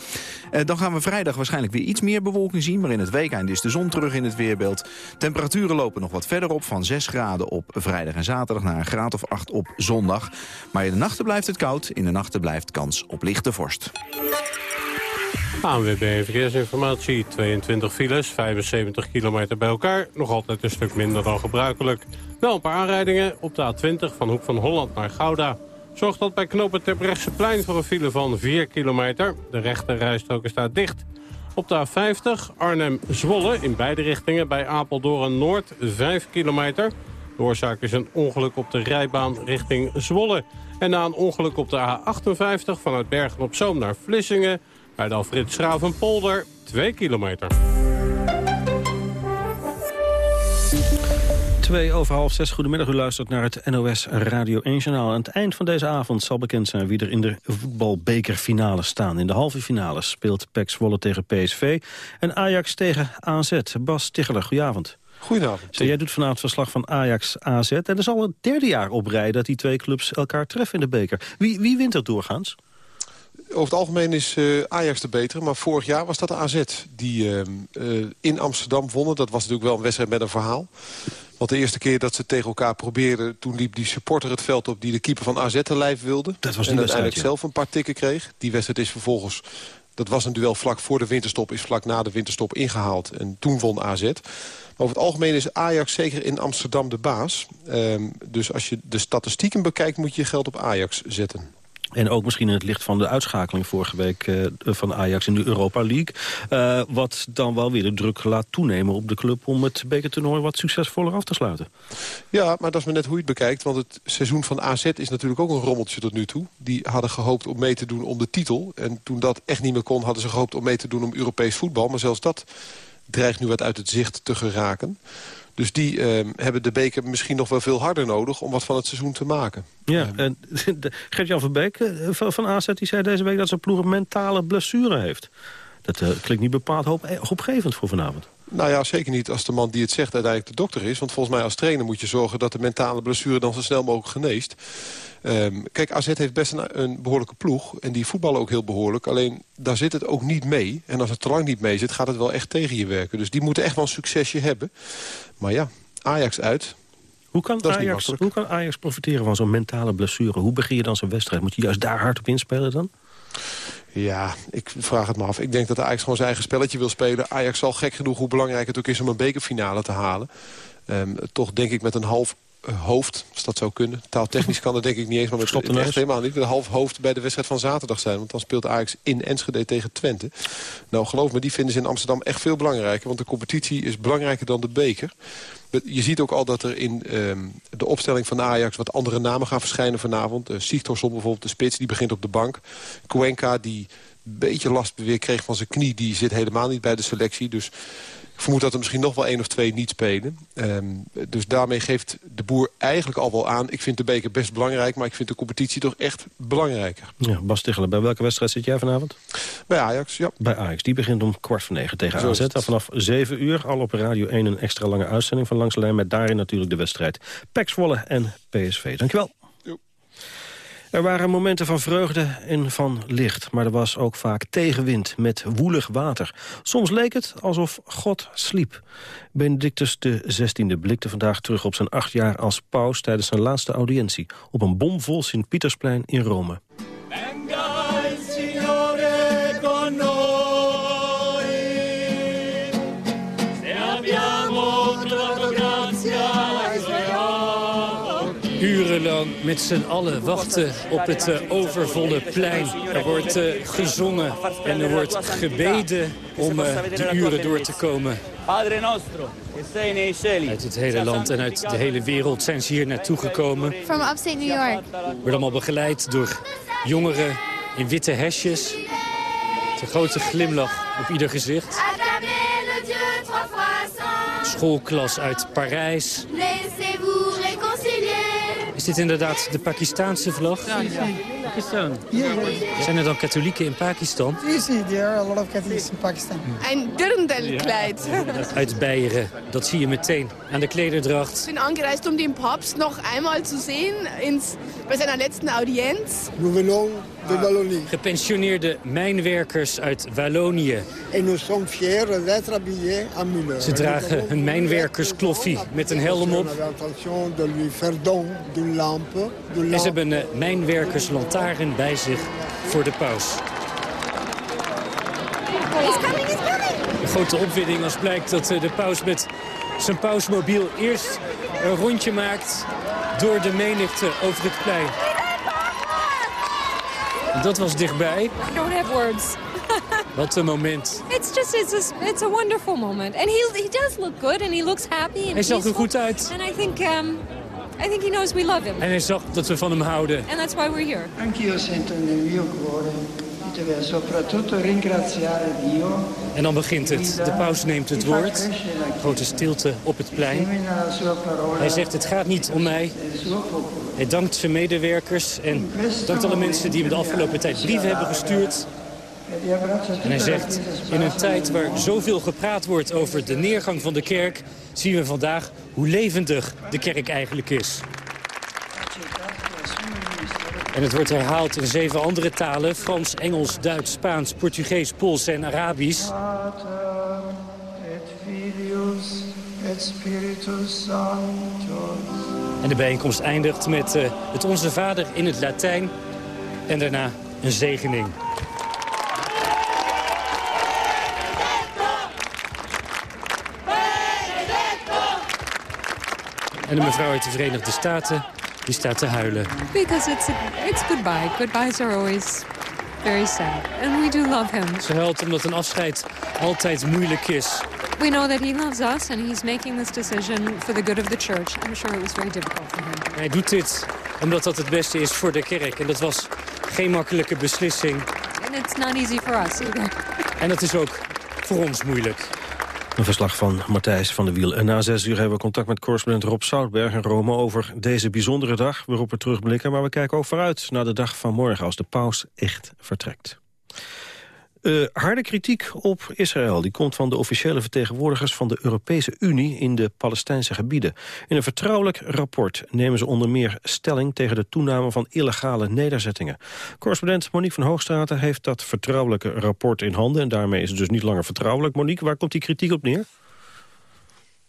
Eh, dan gaan we vrijdag waarschijnlijk weer iets meer bewolking zien... maar in het weekend is de zon terug in het weerbeeld. Temperaturen lopen nog wat verder op, van 6 graden op vrijdag en zaterdag... naar een graad of 8 op zondag. Maar in de nachten blijft het koud, in de nachten blijft kans op lichte vorst. ANWB Verkeersinformatie, 22 files, 75 kilometer bij elkaar. Nog altijd een stuk minder dan gebruikelijk. Wel een paar aanrijdingen op de A20 van Hoek van Holland naar Gouda. Zorgt dat bij knopen plein voor een file van 4 kilometer. De rechte rijstrook staat dicht. Op de A50 Arnhem-Zwolle in beide richtingen bij Apeldoorn Noord 5 kilometer. De oorzaak is een ongeluk op de rijbaan richting Zwolle. En na een ongeluk op de A58 vanuit Bergen op Zoom naar Vlissingen bij de Alfred Schravenpolder, 2 kilometer. Twee over half zes. Goedemiddag, u luistert naar het NOS Radio 1-journaal. Aan het eind van deze avond zal bekend zijn wie er in de voetbalbekerfinale staan. In de halve finale speelt PEC Zwolle tegen PSV en Ajax tegen AZ. Bas Ticheler, goedenavond. Goedenavond. Zo, jij doet vanavond verslag van Ajax AZ. En er is al het derde jaar op rij dat die twee clubs elkaar treffen in de beker. Wie, wie wint er doorgaans? Over het algemeen is uh, Ajax de betere. Maar vorig jaar was dat de AZ die uh, uh, in Amsterdam wonnen. Dat was natuurlijk wel een wedstrijd met een verhaal. Want de eerste keer dat ze tegen elkaar probeerden... toen liep die supporter het veld op die de keeper van AZ te lijf wilde. Dat was en uiteindelijk zelf een paar tikken kreeg. Die wedstrijd is vervolgens... Dat was een duel vlak voor de winterstop, is vlak na de winterstop ingehaald. En toen won AZ. Maar over het algemeen is Ajax zeker in Amsterdam de baas. Um, dus als je de statistieken bekijkt, moet je je geld op Ajax zetten. En ook misschien in het licht van de uitschakeling vorige week uh, van Ajax in de Europa League. Uh, wat dan wel weer de druk laat toenemen op de club om het bekertoernooi wat succesvoller af te sluiten. Ja, maar dat is maar net hoe je het bekijkt. Want het seizoen van AZ is natuurlijk ook een rommeltje tot nu toe. Die hadden gehoopt om mee te doen om de titel. En toen dat echt niet meer kon, hadden ze gehoopt om mee te doen om Europees voetbal. Maar zelfs dat dreigt nu wat uit het zicht te geraken. Dus die uh, hebben de beker misschien nog wel veel harder nodig... om wat van het seizoen te maken. Ja, en Gert-Jan van Beek van AZ die zei deze week... dat zijn ploeg een mentale blessure heeft. Dat uh, klinkt niet bepaald hoop, hoopgevend voor vanavond. Nou ja, zeker niet als de man die het zegt uiteindelijk de dokter is. Want volgens mij als trainer moet je zorgen dat de mentale blessure dan zo snel mogelijk geneest. Um, kijk, AZ heeft best een, een, behoorlijke ploeg. En die voetballen ook heel behoorlijk. Alleen, daar zit het ook niet mee. En als het te lang niet mee zit, gaat het wel echt tegen je werken. Dus die moeten echt wel een succesje hebben. Maar ja, Ajax uit. Hoe kan, Ajax, hoe kan Ajax profiteren van zo'n mentale blessure? Hoe begin je dan zo'n wedstrijd? Moet je juist daar hard op inspelen dan? Ja, ik vraag het me af. Ik denk dat Ajax gewoon zijn eigen spelletje wil spelen. Ajax zal gek genoeg hoe belangrijk het ook is om een bekerfinale te halen. Um, toch denk ik met een half hoofd, als dat zou kunnen. Taaltechnisch kan dat denk ik niet eens, maar met Stop echt helemaal niet. Een half hoofd bij de wedstrijd van zaterdag zijn. Want dan speelt Ajax in Enschede tegen Twente. Nou, geloof me, die vinden ze in Amsterdam echt veel belangrijker. Want de competitie is belangrijker dan de beker. Je ziet ook al dat er in um, de opstelling van Ajax wat andere namen gaan verschijnen vanavond. Uh, Sigtorsson bijvoorbeeld, de spits, die begint op de bank. Cuenca, die beetje last weer kreeg van zijn knie. Die zit helemaal niet bij de selectie. Dus vermoed dat er misschien nog wel één of twee niet spelen. Ehm, dus daarmee geeft de boer eigenlijk al wel aan... ik vind de beker best belangrijk, maar ik vind de competitie toch echt belangrijker. Ja, Bas Tichelen, bij welke wedstrijd zit jij vanavond? Bij Ajax, ja. Bij Ajax, die begint om kwart voor negen tegen AZ. Vanaf 7 uur, al op Radio 1 een extra lange uitzending van Langs de Lijn... met daarin natuurlijk de wedstrijd PEC Zwolle en PSV. Dankjewel. Er waren momenten van vreugde en van licht, maar er was ook vaak tegenwind met woelig water. Soms leek het alsof God sliep. Benedictus XVI blikte vandaag terug op zijn acht jaar als paus tijdens zijn laatste audiëntie op een bomvol Sint-Pietersplein in Rome. Met z'n allen wachten op het eh, overvolle plein. Er wordt eh, gezongen en er wordt gebeden om eh, de uren door te komen. Padre nostro, che sei nei cieli. Uit het hele land en uit de hele wereld zijn ze hier naartoe gekomen. From upstate New York. Worden allemaal begeleid door jongeren in witte hesjes. Met een grote glimlach op ieder gezicht. Schoolklas uit Parijs. Is dit inderdaad de Pakistaanse vlag? Ja, ja. Pakistan. Yeah, yeah. Zijn er dan katholieken in Pakistan? There are a lot of Catholics in Pakistan. Dirndl-Kleid. Uit Beieren, dat zie je meteen aan de klederdracht. Ich bin angereist, um den Papst sehen ins, bei seiner letzten Audienz. Nous venons de Wallonie. Gepensioneerde mijnwerkers uit Wallonië. Et nous sommes fiers d'être habillés en mineur. Ze dragen hun mijnwerkerskloffie met een helm op. De En ze hebben een mijnwerkerslantaarn bij zich voor de paus. He's coming, he's coming. Een grote opwinding als blijkt dat eh, de paus met zijn pausmobiel eerst een rondje maakt door de menigte over het plein. Dat was dichtbij. I don't have words. Wat een moment. It's just it's a, it's a wonderful moment, and he he does look good, and he looks happy and Hij zag er goed uit. And I think um, I think he knows we love him, En hij zag dat we van hem houden. and that's why we're here. Anch'io sento nel mio cuore di dover soprattutto ringraziare Dio En dan begint het. De paus neemt het woord. Grote stilte op het plein. Hij zegt, het gaat niet om mij. Hij dankt zijn medewerkers en dankt alle mensen die hem de afgelopen tijd brieven hebben gestuurd. E En hij zegt, in een tijd waar zoveel gepraat wordt over de neergang van de kerk... zien we vandaag hoe levendig de kerk eigenlijk is. En het wordt herhaald in zeven andere talen. Frans, Engels, Duits, Spaans, Portugees, Pools en Arabisch. En de bijeenkomst eindigt met eh, het Onze Vader in het Latijn. En daarna een zegening. En de mevrouw uit de Verenigde Staten, die staat te huilen. Because it's a, it's goodbye. Goodbyes are always very sad, and we do love him. Ze huilt omdat een afscheid altijd moeilijk is. We know that he loves us, and he's making this decision for the good of the church. I'm sure it was very difficult for him. Hij doet dit omdat dat het beste is voor de kerk. En dat was geen makkelijke beslissing. And it's not easy for us either. En dat is ook voor ons moeilijk. Een verslag van Matthijs van der Wiel. En na zes uur hebben we contact met correspondent Rob Soutberg in Rome... over deze bijzondere dag waarop we terugblikken. Maar we kijken ook vooruit naar de dag van morgen... als de paus echt vertrekt. Eh, harde kritiek op Israël. Die komt van de officiële vertegenwoordigers van de Europese Unie in de Palestijnse gebieden. In een vertrouwelijk rapport nemen ze onder meer stelling tegen de toename van illegale nederzettingen. Correspondent Monique van Hoogstraten heeft dat vertrouwelijke rapport in handen en daarmee is het dus niet langer vertrouwelijk. Monique, waar komt die kritiek op neer?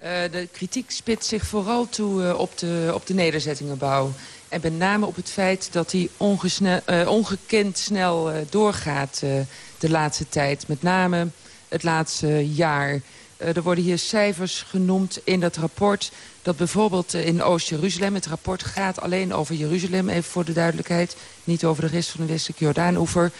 Uh, de kritiek spitst zich vooral toe uh, op, de, op de nederzettingenbouw. En met name op het feit dat die uh, ongekend snel doorgaat de laatste tijd. Met name het laatste jaar. er worden hier cijfers genoemd in dat rapport... dat bijvoorbeeld in Oost-Jeruzalem... het rapport gaat alleen over Jeruzalem, even voor de duidelijkheid... niet over de rest van de westelijke Jordaan-oever...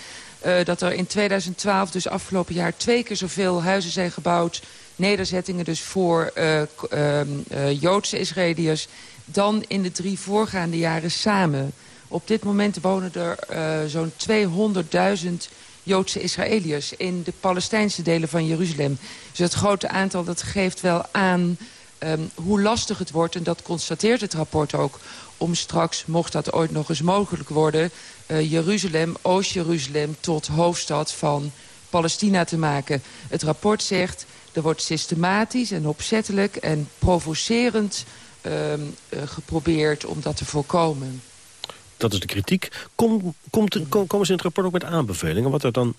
dat er in 2012, dus afgelopen jaar, twee keer zoveel huizen zijn gebouwd nederzettingen dus voor uh, uh, uh, Joodse Israëliërs... dan in de drie voorgaande jaren samen. Op dit moment wonen er zo'n 200.000 Joodse Israëliërs in de Palestijnse delen van Jeruzalem. Dus het grote aantal dat geeft wel aan um, hoe lastig het wordt... en dat constateert het rapport ook... om straks, mocht dat ooit nog eens mogelijk worden... Jeruzalem, Oost-Jeruzalem tot hoofdstad van Palestina te maken. Het rapport zegt, er wordt systematisch en opzettelijk en provocerend uh, uh, geprobeerd om dat te voorkomen. Dat is de kritiek. Kom, komt, kom, komen ze in het rapport ook met aanbevelingen... wat er dan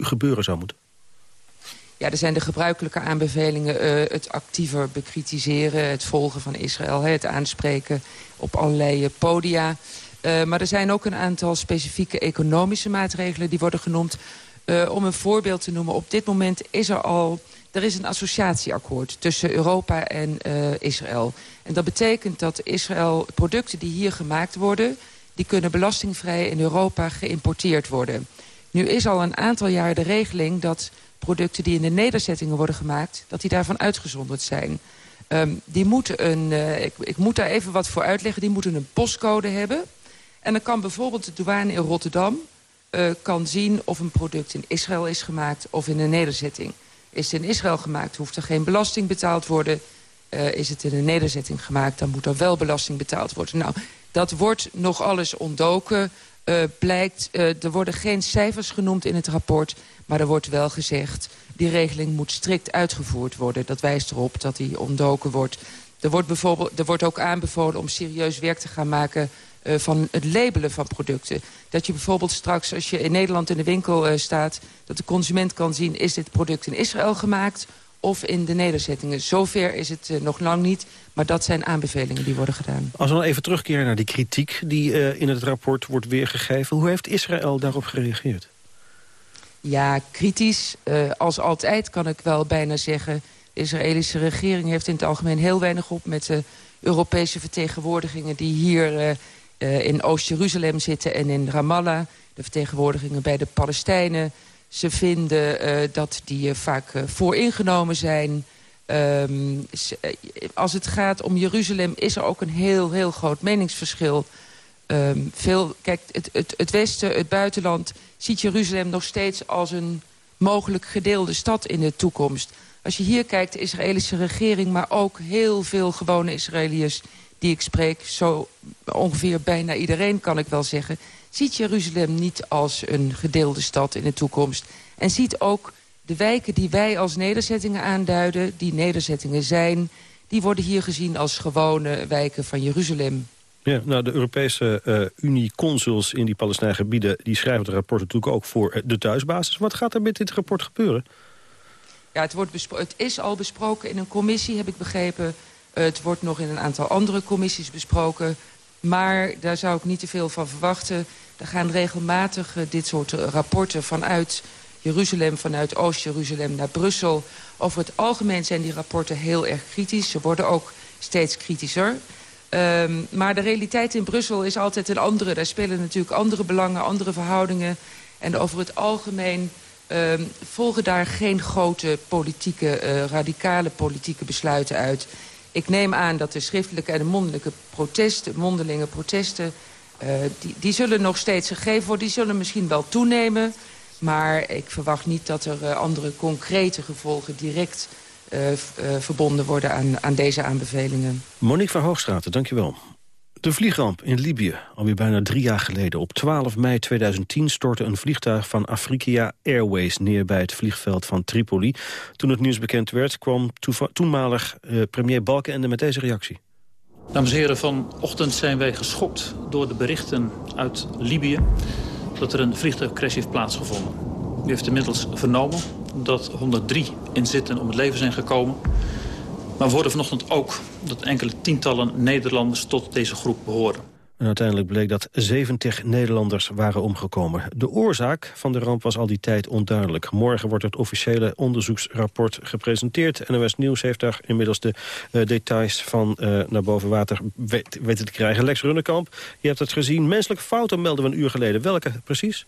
gebeuren zou moeten? Ja, er zijn de gebruikelijke aanbevelingen. Uh, het actiever bekritiseren, het volgen van Israël... het aanspreken op allerlei podia. Uh, maar er zijn ook een aantal specifieke economische maatregelen... die worden genoemd. Uh, om een voorbeeld te noemen, op dit moment is er al... Er is een associatieakkoord tussen Europa en uh, Israël. En dat betekent dat Israël producten die hier gemaakt worden... die kunnen belastingvrij in Europa geïmporteerd worden. Nu is al een aantal jaar de regeling dat producten die in de nederzettingen worden gemaakt... dat die daarvan uitgezonderd zijn. Um, die moeten een, uh, ik, ik moet daar even wat voor uitleggen, die moeten een postcode hebben. En dan kan bijvoorbeeld de douane in Rotterdam uh, kan zien of een product in Israël is gemaakt of in een nederzetting. Is het in Israël gemaakt, hoeft er geen belasting betaald worden. Uh, is het in een nederzetting gemaakt, dan moet er wel belasting betaald worden. Nou, dat wordt nog alles ontdoken. Uh, blijkt, uh, er worden geen cijfers genoemd in het rapport... maar er wordt wel gezegd, die regeling moet strikt uitgevoerd worden. Dat wijst erop dat die ontdoken wordt. Er wordt, bijvoorbeeld, er wordt ook aanbevolen om serieus werk te gaan maken uh, van het labelen van producten. Dat je bijvoorbeeld straks, als je in Nederland in de winkel uh, staat... dat de consument kan zien, is dit product in Israël gemaakt of in de nederzettingen. Zover is het uh, nog lang niet, maar dat zijn aanbevelingen die worden gedaan. Als we dan even terugkeren naar die kritiek die in het rapport wordt weergegeven... hoe heeft Israël daarop gereageerd? Ja, kritisch. Als altijd kan ik wel bijna zeggen... de Israëlische regering heeft in het algemeen heel weinig op... met de Europese vertegenwoordigingen die hier uh, in Oost-Jeruzalem zitten en in Ramallah. De vertegenwoordigingen bij de Palestijnen. Ze vinden uh, dat die uh, vaak vooringenomen zijn. Um, als het gaat om Jeruzalem is er ook een heel, heel groot meningsverschil. Um, veel, kijk, het, het, het Westen, het buitenland, ziet Jeruzalem nog steeds als een mogelijk gedeelde stad in de toekomst. Als je hier kijkt, de Israëlische regering, maar ook heel veel gewone Israëliërs die ik spreek, zo ongeveer bijna iedereen kan ik wel zeggen... ziet Jeruzalem niet als een gedeelde stad in de toekomst. En ziet ook de wijken die wij als nederzettingen aanduiden... die nederzettingen zijn, die worden hier gezien als gewone wijken van Jeruzalem. Ja, nou, de Europese uh, Unie-consuls in die Palestijnse gebieden... die schrijven het rapport natuurlijk ook voor de thuisbasis. Wat gaat er met dit rapport gebeuren? Ja, het, wordt het is al besproken in een commissie, heb ik begrepen... Het wordt nog in een aantal andere commissies besproken. Maar daar zou ik niet te veel van verwachten. Er gaan regelmatig uh, dit soort rapporten vanuit Jeruzalem, vanuit Oost-Jeruzalem naar Brussel. Over het algemeen zijn die rapporten heel erg kritisch. Ze worden ook steeds kritischer. Um, maar de realiteit in Brussel is altijd een andere. Daar spelen natuurlijk andere belangen, andere verhoudingen. En over het algemeen um, volgen daar geen grote politieke, uh, radicale politieke besluiten uit. Ik neem aan dat de schriftelijke en de mondelijke protesten, mondelinge protesten... Uh, die, die zullen nog steeds gegeven worden. Die zullen misschien wel toenemen. Maar ik verwacht niet dat er uh, andere concrete gevolgen direct uh, verbonden worden aan, aan deze aanbevelingen. Monique van Hoogstraten, dankjewel. De vliegramp in Libië, alweer bijna drie jaar geleden. Op 12 mei 2010 stortte een vliegtuig van Afrika Airways neer bij het vliegveld van Tripoli. Toen het nieuws bekend werd, kwam toenmalig uh, premier Balkenende met deze reactie. Dames en heren, vanochtend zijn wij geschokt door de berichten uit Libië... dat er een vliegtuigcrash heeft plaatsgevonden. U heeft inmiddels vernomen dat 103 inzitten om het leven zijn gekomen... Maar we hoorden vanochtend ook dat enkele tientallen Nederlanders tot deze groep behoren. En uiteindelijk bleek dat 70 Nederlanders waren omgekomen. De oorzaak van de ramp was al die tijd onduidelijk. Morgen wordt het officiële onderzoeksrapport gepresenteerd. NOS Nieuws heeft daar inmiddels de uh, details van uh, naar boven water weten te krijgen. Lex Runnekamp, je hebt het gezien. Menselijke fouten melden we een uur geleden. Welke precies?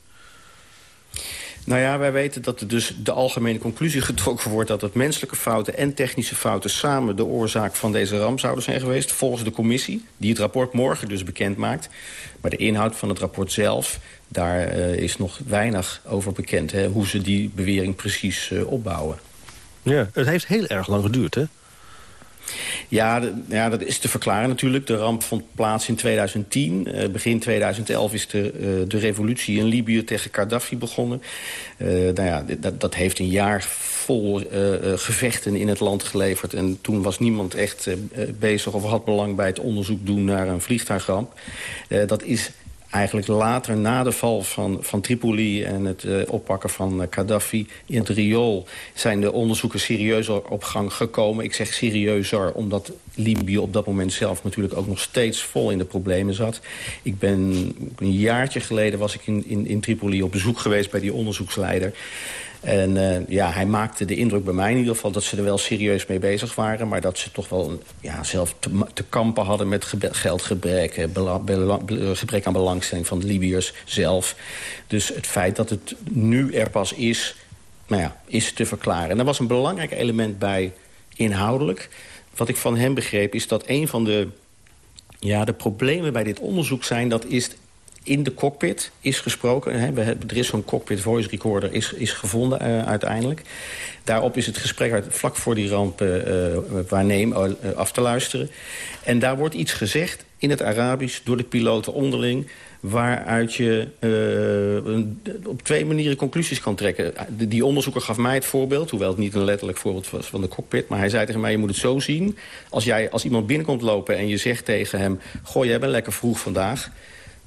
Nou ja, wij weten dat er dus de algemene conclusie getrokken wordt... dat het menselijke fouten en technische fouten samen de oorzaak van deze ramp zouden zijn geweest. Volgens de commissie, die het rapport morgen dus bekend maakt. Maar de inhoud van het rapport zelf, Daar eh, is nog weinig over bekend, hè, hoe ze die bewering precies eh, opbouwen. Ja, het heeft heel erg lang geduurd, hè? Ja, ja, dat is te verklaren natuurlijk. De ramp vond plaats in 2010. Eh, begin 2011 is de, eh, de revolutie in Libië tegen Gaddafi begonnen. Eh, nou ja, dat, dat heeft een jaar vol gevechten in het land geleverd. En toen was niemand echt bezig of had belang bij het onderzoek doen naar een vliegtuigramp. Dat is eigenlijk later, na de val van, van Tripoli... en het eh, oppakken van eh, Gaddafi in het riool... zijn de onderzoeken serieuzer op gang gekomen. Ik zeg serieuzer, omdat Libië op dat moment zelf... natuurlijk ook nog steeds vol in de problemen zat. Ik ben een jaartje geleden was ik in, in, in Tripoli op bezoek geweest... bij die onderzoeksleider. En eh, ja, hij maakte de indruk bij mij in ieder geval... dat ze er wel serieus mee bezig waren... maar dat ze toch wel ja, zelf te, kampen hadden met geldgebrek... gebrek aan belangstelling van de Libiërs zelf. Dus het feit dat het nu er pas is, nou ja, is te verklaren. En er was een belangrijk element bij inhoudelijk. Wat ik van hem begreep is dat een van de, ja, de problemen bij dit onderzoek zijn... dat is in de cockpit is gesproken. Hè, er is zo'n cockpit voice recorder is, is gevonden eh, uiteindelijk. Daarop is het gesprek vlak voor die ramp eh, eh, waarneem af te luisteren. En daar wordt iets gezegd in het Arabisch door de piloten onderling... waaruit je op twee manieren conclusies kan trekken. Die onderzoeker gaf mij het voorbeeld, hoewel het niet een letterlijk voorbeeld was van de cockpit... maar hij zei tegen mij, je moet het zo zien. Als, jij, als iemand binnenkomt lopen en je zegt tegen hem... goh, jij bent lekker vroeg vandaag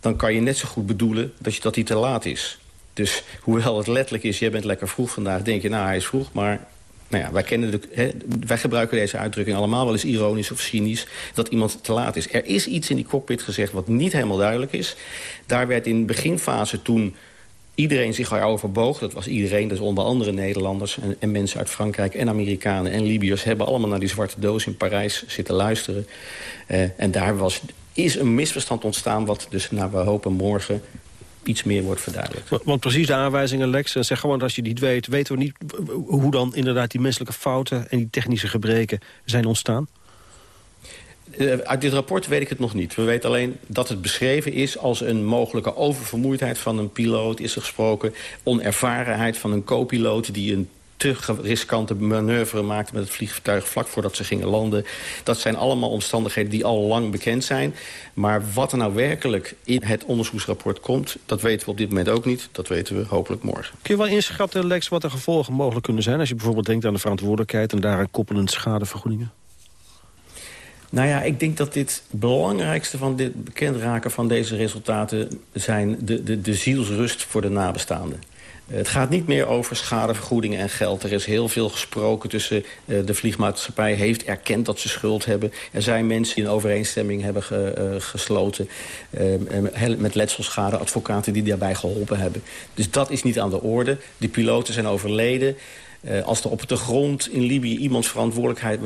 dan kan je net zo goed bedoelen dat, je, dat hij te laat is. Dus hoewel het letterlijk is, jij bent lekker vroeg vandaag... denk je, nou, hij is vroeg, maar nou ja, wij, kennen de, hè, wij gebruiken deze uitdrukking allemaal wel eens ironisch of cynisch... dat iemand te laat is. Er is iets in die cockpit gezegd wat niet helemaal duidelijk is. Daar werd in beginfase toen iedereen zich daarover boog. Dat was iedereen, dus onder andere Nederlanders en, en mensen uit Frankrijk... en Amerikanen en Libiërs hebben allemaal naar die zwarte doos in Parijs zitten luisteren. Eh, en daar was, is een misverstand ontstaan... wat dus, nou, we hopen morgen iets meer wordt verduidelijkt. Want- Want precies de aanwijzingen, Lex, en zeg gewoon dat als je niet weet... weten we niet hoe dan inderdaad die menselijke fouten... en die technische gebreken zijn ontstaan? Eh, uit dit rapport weet ik het nog niet. We weten alleen dat het beschreven is als een mogelijke oververmoeidheid van een piloot. Is er gesproken onervarenheid van een co-piloot die een te riskante manoeuvre maakte met het vliegtuig vlak voordat ze gingen landen. Dat zijn allemaal omstandigheden die al lang bekend zijn. Maar wat er nou werkelijk in het onderzoeksrapport komt... dat weten we op dit moment ook niet. Dat weten we hopelijk morgen. Kun je wel inschatten, Lex, wat de gevolgen mogelijk kunnen zijn... als je bijvoorbeeld denkt aan de verantwoordelijkheid... en daaraan koppelend schadevergoedingen? Nou ja, ik denk dat dit belangrijkste van dit bekend raken van deze resultaten... zijn de, de, de zielsrust voor de nabestaanden. Het gaat niet meer over schadevergoedingen en geld. Er is heel veel gesproken tussen eh, de vliegmaatschappij... heeft erkend dat ze schuld hebben. Er zijn mensen die een overeenstemming hebben eh, gesloten... eh, met letselschade, advocaten die daarbij geholpen hebben. Dus dat is niet aan de orde. De piloten zijn overleden. Als er op de grond in Libië iemand verantwoordelijkheid,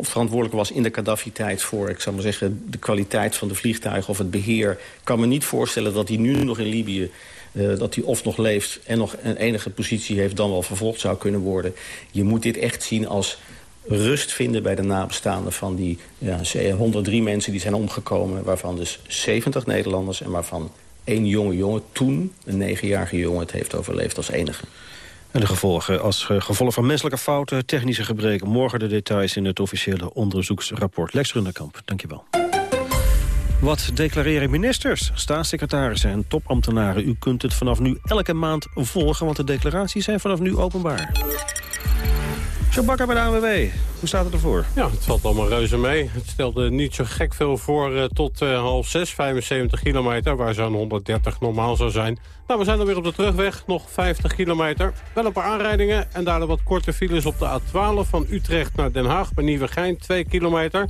verantwoordelijk was in de Gaddafi-tijd voor, ik zou maar zeggen, de kwaliteit van de vliegtuigen of het beheer, kan me niet voorstellen dat hij nu nog in Libië, eh, dat hij of nog leeft en nog een enige positie heeft, dan wel vervolgd zou kunnen worden. Je moet dit echt zien als rust vinden bij de nabestaanden van die ja, ze- 103 mensen die zijn omgekomen, waarvan dus 70 Nederlanders en waarvan één jonge jongen toen, een negenjarige jongen, het heeft overleefd als enige. En de gevolgen als eh, gevolg van menselijke fouten, technische gebreken. Morgen de details in het officiële onderzoeksrapport. Lex Runderkamp, dankjewel. Wat declareren ministers, staatssecretarissen en topambtenaren? U kunt het vanaf nu elke maand volgen, want de declaraties zijn vanaf nu openbaar. Joe Bakker bij de ANWB, hoe staat het ervoor? Ja, het valt allemaal reuze mee. Het stelde niet zo gek veel voor eh, tot eh, half zes, 75 kilometer... waar zo'n 130 normaal zou zijn. Nou, we zijn alweer op de terugweg, nog 50 kilometer. Wel een paar aanrijdingen en daardoor wat korte files op de A12... van Utrecht naar Den Haag bij Nieuwegein, 2 kilometer.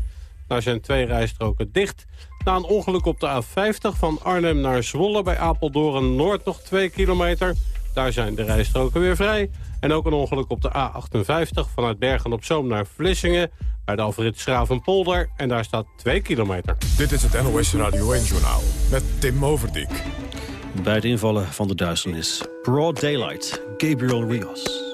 Daar zijn twee rijstroken dicht. Na een ongeluk op de A50 van Arnhem naar Zwolle bij Apeldoorn Noord nog 2 kilometer... Daar zijn de rijstroken weer vrij. En ook een ongeluk op de A58 vanuit Bergen-op-Zoom naar Vlissingen... bij de Alfred Schravenpolder. En daar staat 2 kilometer. Dit is het NOS Radio 1-journaal met Tim Overdijk. Bij het invallen van de duisternis. Broad Daylight, Gabriel Rios.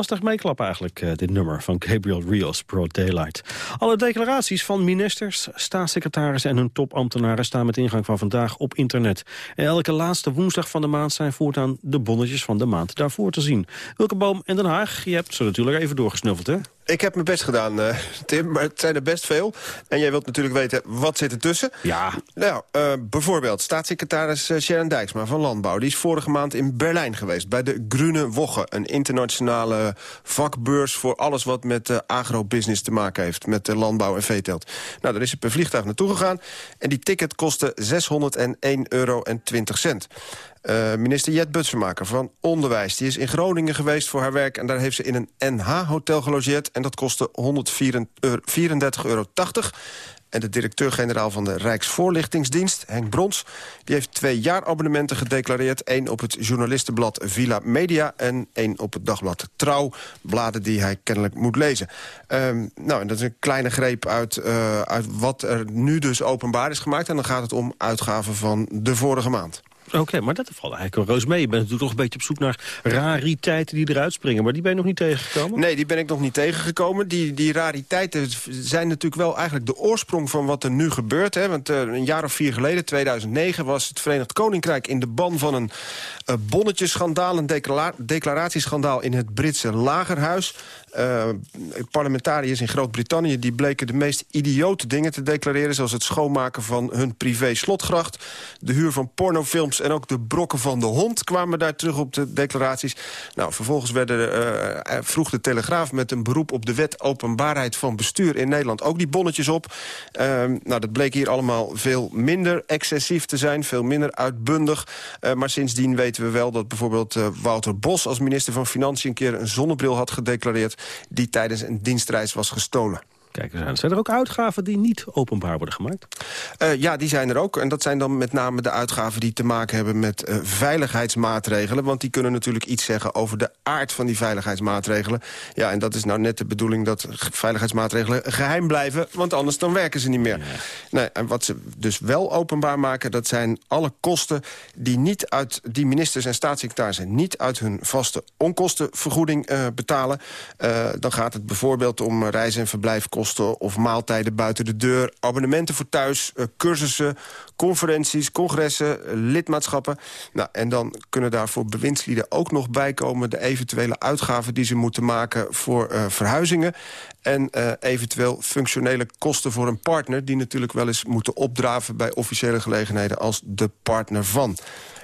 Lastig meeklappen eigenlijk, eh, dit nummer van Gabriel Rios, Broad Daylight. Alle declaraties van ministers, staatssecretarissen en hun topambtenaren... staan met ingang van vandaag op internet. En elke laatste woensdag van de maand zijn voortaan de bonnetjes van de maand daarvoor te zien. Wilke Boom in Den Haag, je hebt ze natuurlijk even doorgesnuffeld, hè? Ik heb mijn best gedaan, eh, Tim, maar het zijn er best veel. En jij wilt natuurlijk weten, wat zit er tussen? Ja. Nou, eh, bijvoorbeeld staatssecretaris eh, Sharon Dijksma van Landbouw... die is vorige maand in Berlijn geweest bij de Grüne Woche... een internationale vakbeurs voor alles wat met uh, agrobusiness te maken heeft... met de landbouw en veeteelt. Nou, daar is ze per vliegtuig naartoe gegaan... en die ticket kostte 601,20 euro. Uh, minister Jet Butsemaker van Onderwijs. Die is in Groningen geweest voor haar werk... en daar heeft ze in een NH-hotel gelogeerd... en dat kostte 134,80 euro. En de directeur-generaal van de Rijksvoorlichtingsdienst, Henk Brons... die heeft twee jaar abonnementen gedeclareerd. één op het journalistenblad Villa Media... en één op het dagblad Trouw. Bladen die hij kennelijk moet lezen. Um, nou, en dat is een kleine greep uit, uh, uit wat er nu dus openbaar is gemaakt. En dan gaat het om uitgaven van de vorige maand. Oké, maar dat valt eigenlijk wel roos mee. Je bent natuurlijk toch een beetje op zoek naar rariteiten die eruit springen. Maar die ben je nog niet tegengekomen? Nee, die ben ik nog niet tegengekomen. Die, die rariteiten zijn natuurlijk wel eigenlijk de oorsprong van wat er nu gebeurt. Hè? Want uh, een jaar of vier geleden, 2009, was het Verenigd Koninkrijk in de ban van een uh, bonnetjeschandaal. Een declara declaratieschandaal in het Britse lagerhuis. Uh, parlementariërs in Groot-Brittannië die bleken de meest idiote dingen te declareren... zoals het schoonmaken van hun privé slotgracht... de huur van pornofilms en ook de brokken van de hond... kwamen daar terug op de declaraties. Nou, vervolgens werden, uh, vroeg de Telegraaf met een beroep op de wet... openbaarheid van bestuur in Nederland ook die bonnetjes op. Uh, nou, dat bleek hier allemaal veel minder excessief te zijn, veel minder uitbundig. Maar sindsdien weten we wel dat bijvoorbeeld Wouter Bos... als minister van Financiën een keer een zonnebril had gedeclareerd die tijdens een dienstreis was gestolen. Kijk eens aan. Zijn er ook uitgaven die niet openbaar worden gemaakt? Uh, ja, die zijn er ook. En dat zijn dan met name de uitgaven die te maken hebben met uh, veiligheidsmaatregelen. Want die kunnen natuurlijk iets zeggen over de aard van die veiligheidsmaatregelen. Ja, en dat is nou net de bedoeling dat veiligheidsmaatregelen geheim blijven. Want anders dan werken ze niet meer. Nee, en wat ze dus wel openbaar maken, dat zijn alle kosten die niet uit die ministers en staatssecretarissen niet uit hun vaste onkostenvergoeding uh, betalen. dan gaat het bijvoorbeeld om reizen en verblijfkosten of maaltijden buiten de deur... abonnementen voor thuis, uh, cursussen, conferenties, congressen, lidmaatschappen. Nou, en dan kunnen daar voor bewindslieden ook nog bijkomen... de eventuele uitgaven die ze moeten maken voor uh, verhuizingen... en eventueel functionele kosten voor een partner... die natuurlijk wel eens moeten opdraven bij officiële gelegenheden... als de partner van.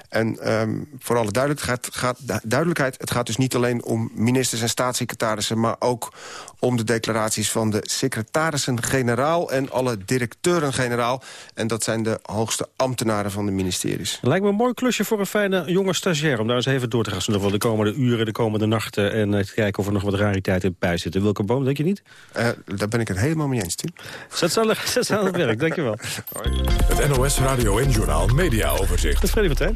En um, voor alle duidelijkheid, gaat, duidelijkheid, het gaat dus niet alleen om ministers en staatssecretarissen... maar ook om de declaraties van de secretarissen-generaal... en alle directeuren-generaal. En dat zijn de hoogste ambtenaren van de ministeries. Lijkt me een mooi klusje voor een fijne jonge stagiair... om daar eens even door te gaan van de komende uren, de komende nachten... en te kijken of er nog wat rariteiten bij zitten. Welke boom, denk je niet? Uh, daar ben ik het helemaal mee eens, Tim. Zet aan, het werk, dankjewel. Het NOS Radio en Journaal Media Overzicht. Dat is Freddy van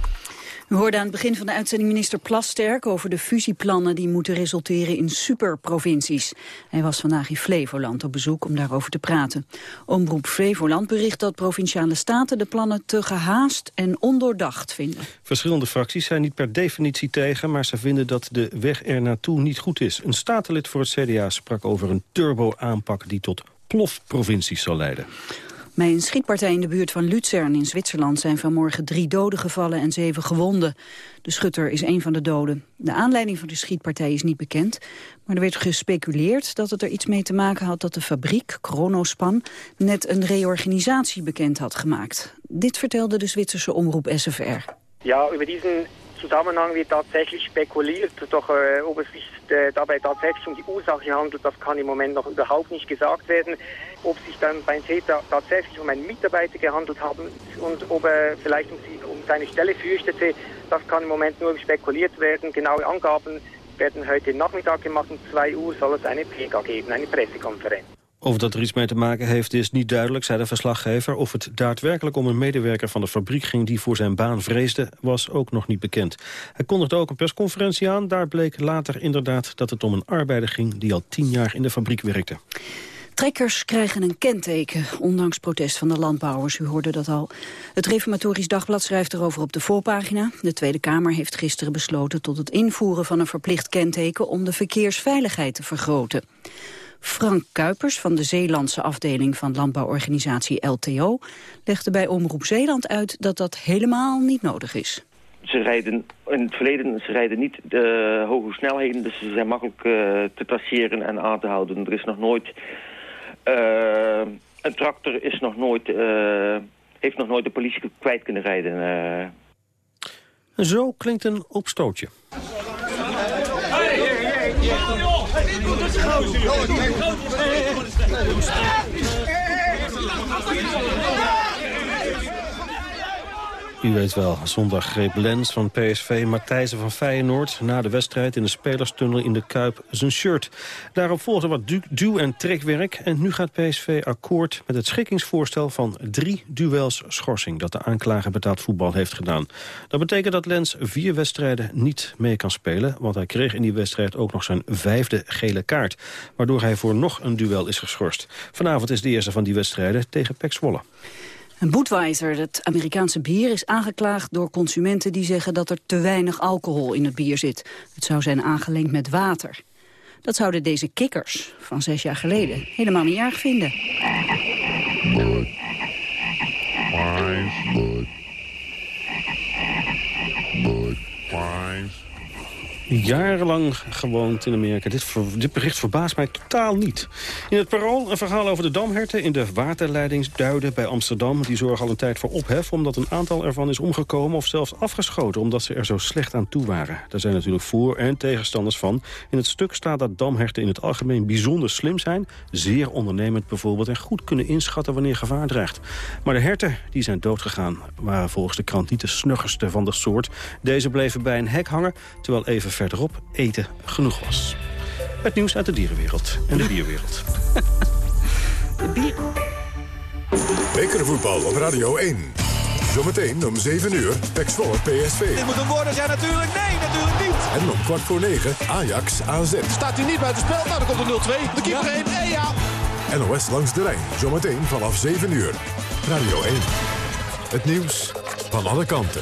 we hoorden aan het begin van de uitzending minister Plasterk over de fusieplannen die moeten resulteren in superprovincies. Hij was vandaag in Flevoland op bezoek om daarover te praten. Omroep Flevoland bericht dat provinciale staten de plannen te gehaast en ondoordacht vinden. Verschillende fracties zijn niet per definitie tegen, maar ze vinden dat de weg er naartoe niet goed is. Een statenlid voor het CDA sprak over een turbo-aanpak die tot plofprovincies zal leiden. Bij een schietpartij in de buurt van Luzern in Zwitserland zijn vanmorgen drie doden gevallen en zeven gewonden. De schutter is een van de doden. De aanleiding van de schietpartij is niet bekend, maar er werd gespeculeerd dat het er iets mee te maken had dat de fabriek, Chronospan, net een reorganisatie bekend had gemaakt. Dit vertelde de Zwitserse omroep SFR. Ja, over diesen Zusammenhang wird tatsächlich spekuliert, doch äh, ob es sich äh, dabei tatsächlich um die Ursache handelt, das kann im Moment noch überhaupt nicht gesagt werden. Ob sich dann beim Täter tatsächlich um einen Mitarbeiter gehandelt haben und ob er vielleicht um, sie, um seine Stelle fürchtete, das kann im Moment nur spekuliert werden. Genaue Angaben werden heute Nachmittag gemacht. Um 2 Uhr soll es eine PEGA geben, eine Pressekonferenz. Of dat er iets mee te maken heeft is niet duidelijk, zei de verslaggever. Of het daadwerkelijk om een medewerker van de fabriek ging die voor zijn baan vreesde, was ook nog niet bekend. Hij kondigde ook een persconferentie aan. Daar bleek later inderdaad dat het om een arbeider ging die al tien jaar in de fabriek werkte. Trekkers krijgen een kenteken, ondanks protest van de landbouwers. U hoorde dat al. Het Reformatorisch Dagblad schrijft erover op de voorpagina. De Tweede Kamer heeft gisteren besloten tot het invoeren van een verplicht kenteken... om de verkeersveiligheid te vergroten. Frank Kuipers van de Zeelandse afdeling van landbouworganisatie LTO... legde bij Omroep Zeeland uit dat dat helemaal niet nodig is. Ze rijden in het verleden ze rijden niet de hoge snelheden, dus ze zijn makkelijk uh, te traceren en aan te houden. Er is nog nooit... Uh, een tractor is nog nooit, uh, heeft nog nooit de politie kwijt kunnen rijden. Zo klinkt een opstootje. Groot, groot, groot. U weet wel, zondag greep Lens van PSV Matthijsen van Feyenoord... na de wedstrijd in de spelerstunnel in de Kuip zijn shirt. Daarop volgde wat du duw- en trekwerk... en nu gaat PSV akkoord met het schikkingsvoorstel van drie duels schorsing... dat de aanklager betaald voetbal heeft gedaan. Dat betekent dat Lens vier wedstrijden niet mee kan spelen... want hij kreeg in die wedstrijd ook nog zijn vijfde gele kaart... waardoor hij voor nog een duel is geschorst. Vanavond is de eerste van die wedstrijden tegen Pek Zwolle. Een Budweiser, het Amerikaanse bier, is aangeklaagd door consumenten die zeggen dat er te weinig alcohol in het bier zit. Het zou zijn aangelengd met water. Dat zouden deze kikkers van zes jaar geleden helemaal niet erg vinden. Jarenlang gewoond in Amerika. Dit, bericht verbaast mij totaal niet. In het Parool een verhaal over de damherten in de waterleidingsduiden bij Amsterdam. Die zorgen al een tijd voor ophef omdat een aantal ervan is omgekomen... of zelfs afgeschoten omdat ze er zo slecht aan toe waren. Daar zijn natuurlijk voor- en tegenstanders van. In het stuk staat dat damherten in het algemeen bijzonder slim zijn... zeer ondernemend bijvoorbeeld en goed kunnen inschatten wanneer gevaar dreigt. Maar de herten die zijn doodgegaan waren volgens de krant niet de snuggerste van de soort. Deze bleven bij een hek hangen, terwijl even verderop eten genoeg was. Het nieuws uit de dierenwereld en de dierwereld. Bekervoetbal op Radio 1. Zometeen om 7 uur, Pek Zwolle PSV. Dit moet een worden zijn natuurlijk. Nee, natuurlijk niet. En om kwart voor 9, Ajax AZ. Staat hij niet buiten spel? Nou, dan komt er 0-2. De keeper 1. En ja. NOS langs de lijn, zometeen vanaf 7 uur. Radio 1. Het nieuws van alle kanten.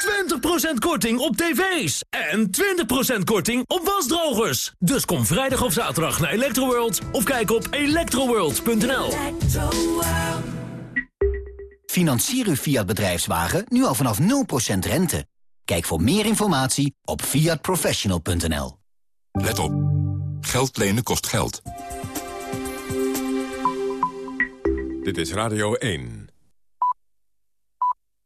20% korting op tv's. En 20% korting op wasdrogers. Dus kom vrijdag of zaterdag naar Electroworld of kijk op electroworld.nl. Financier uw Fiat bedrijfswagen nu al vanaf 0% rente. Kijk voor meer informatie op fiatprofessional.nl. Let op. Geld lenen kost geld. Dit is Radio 1.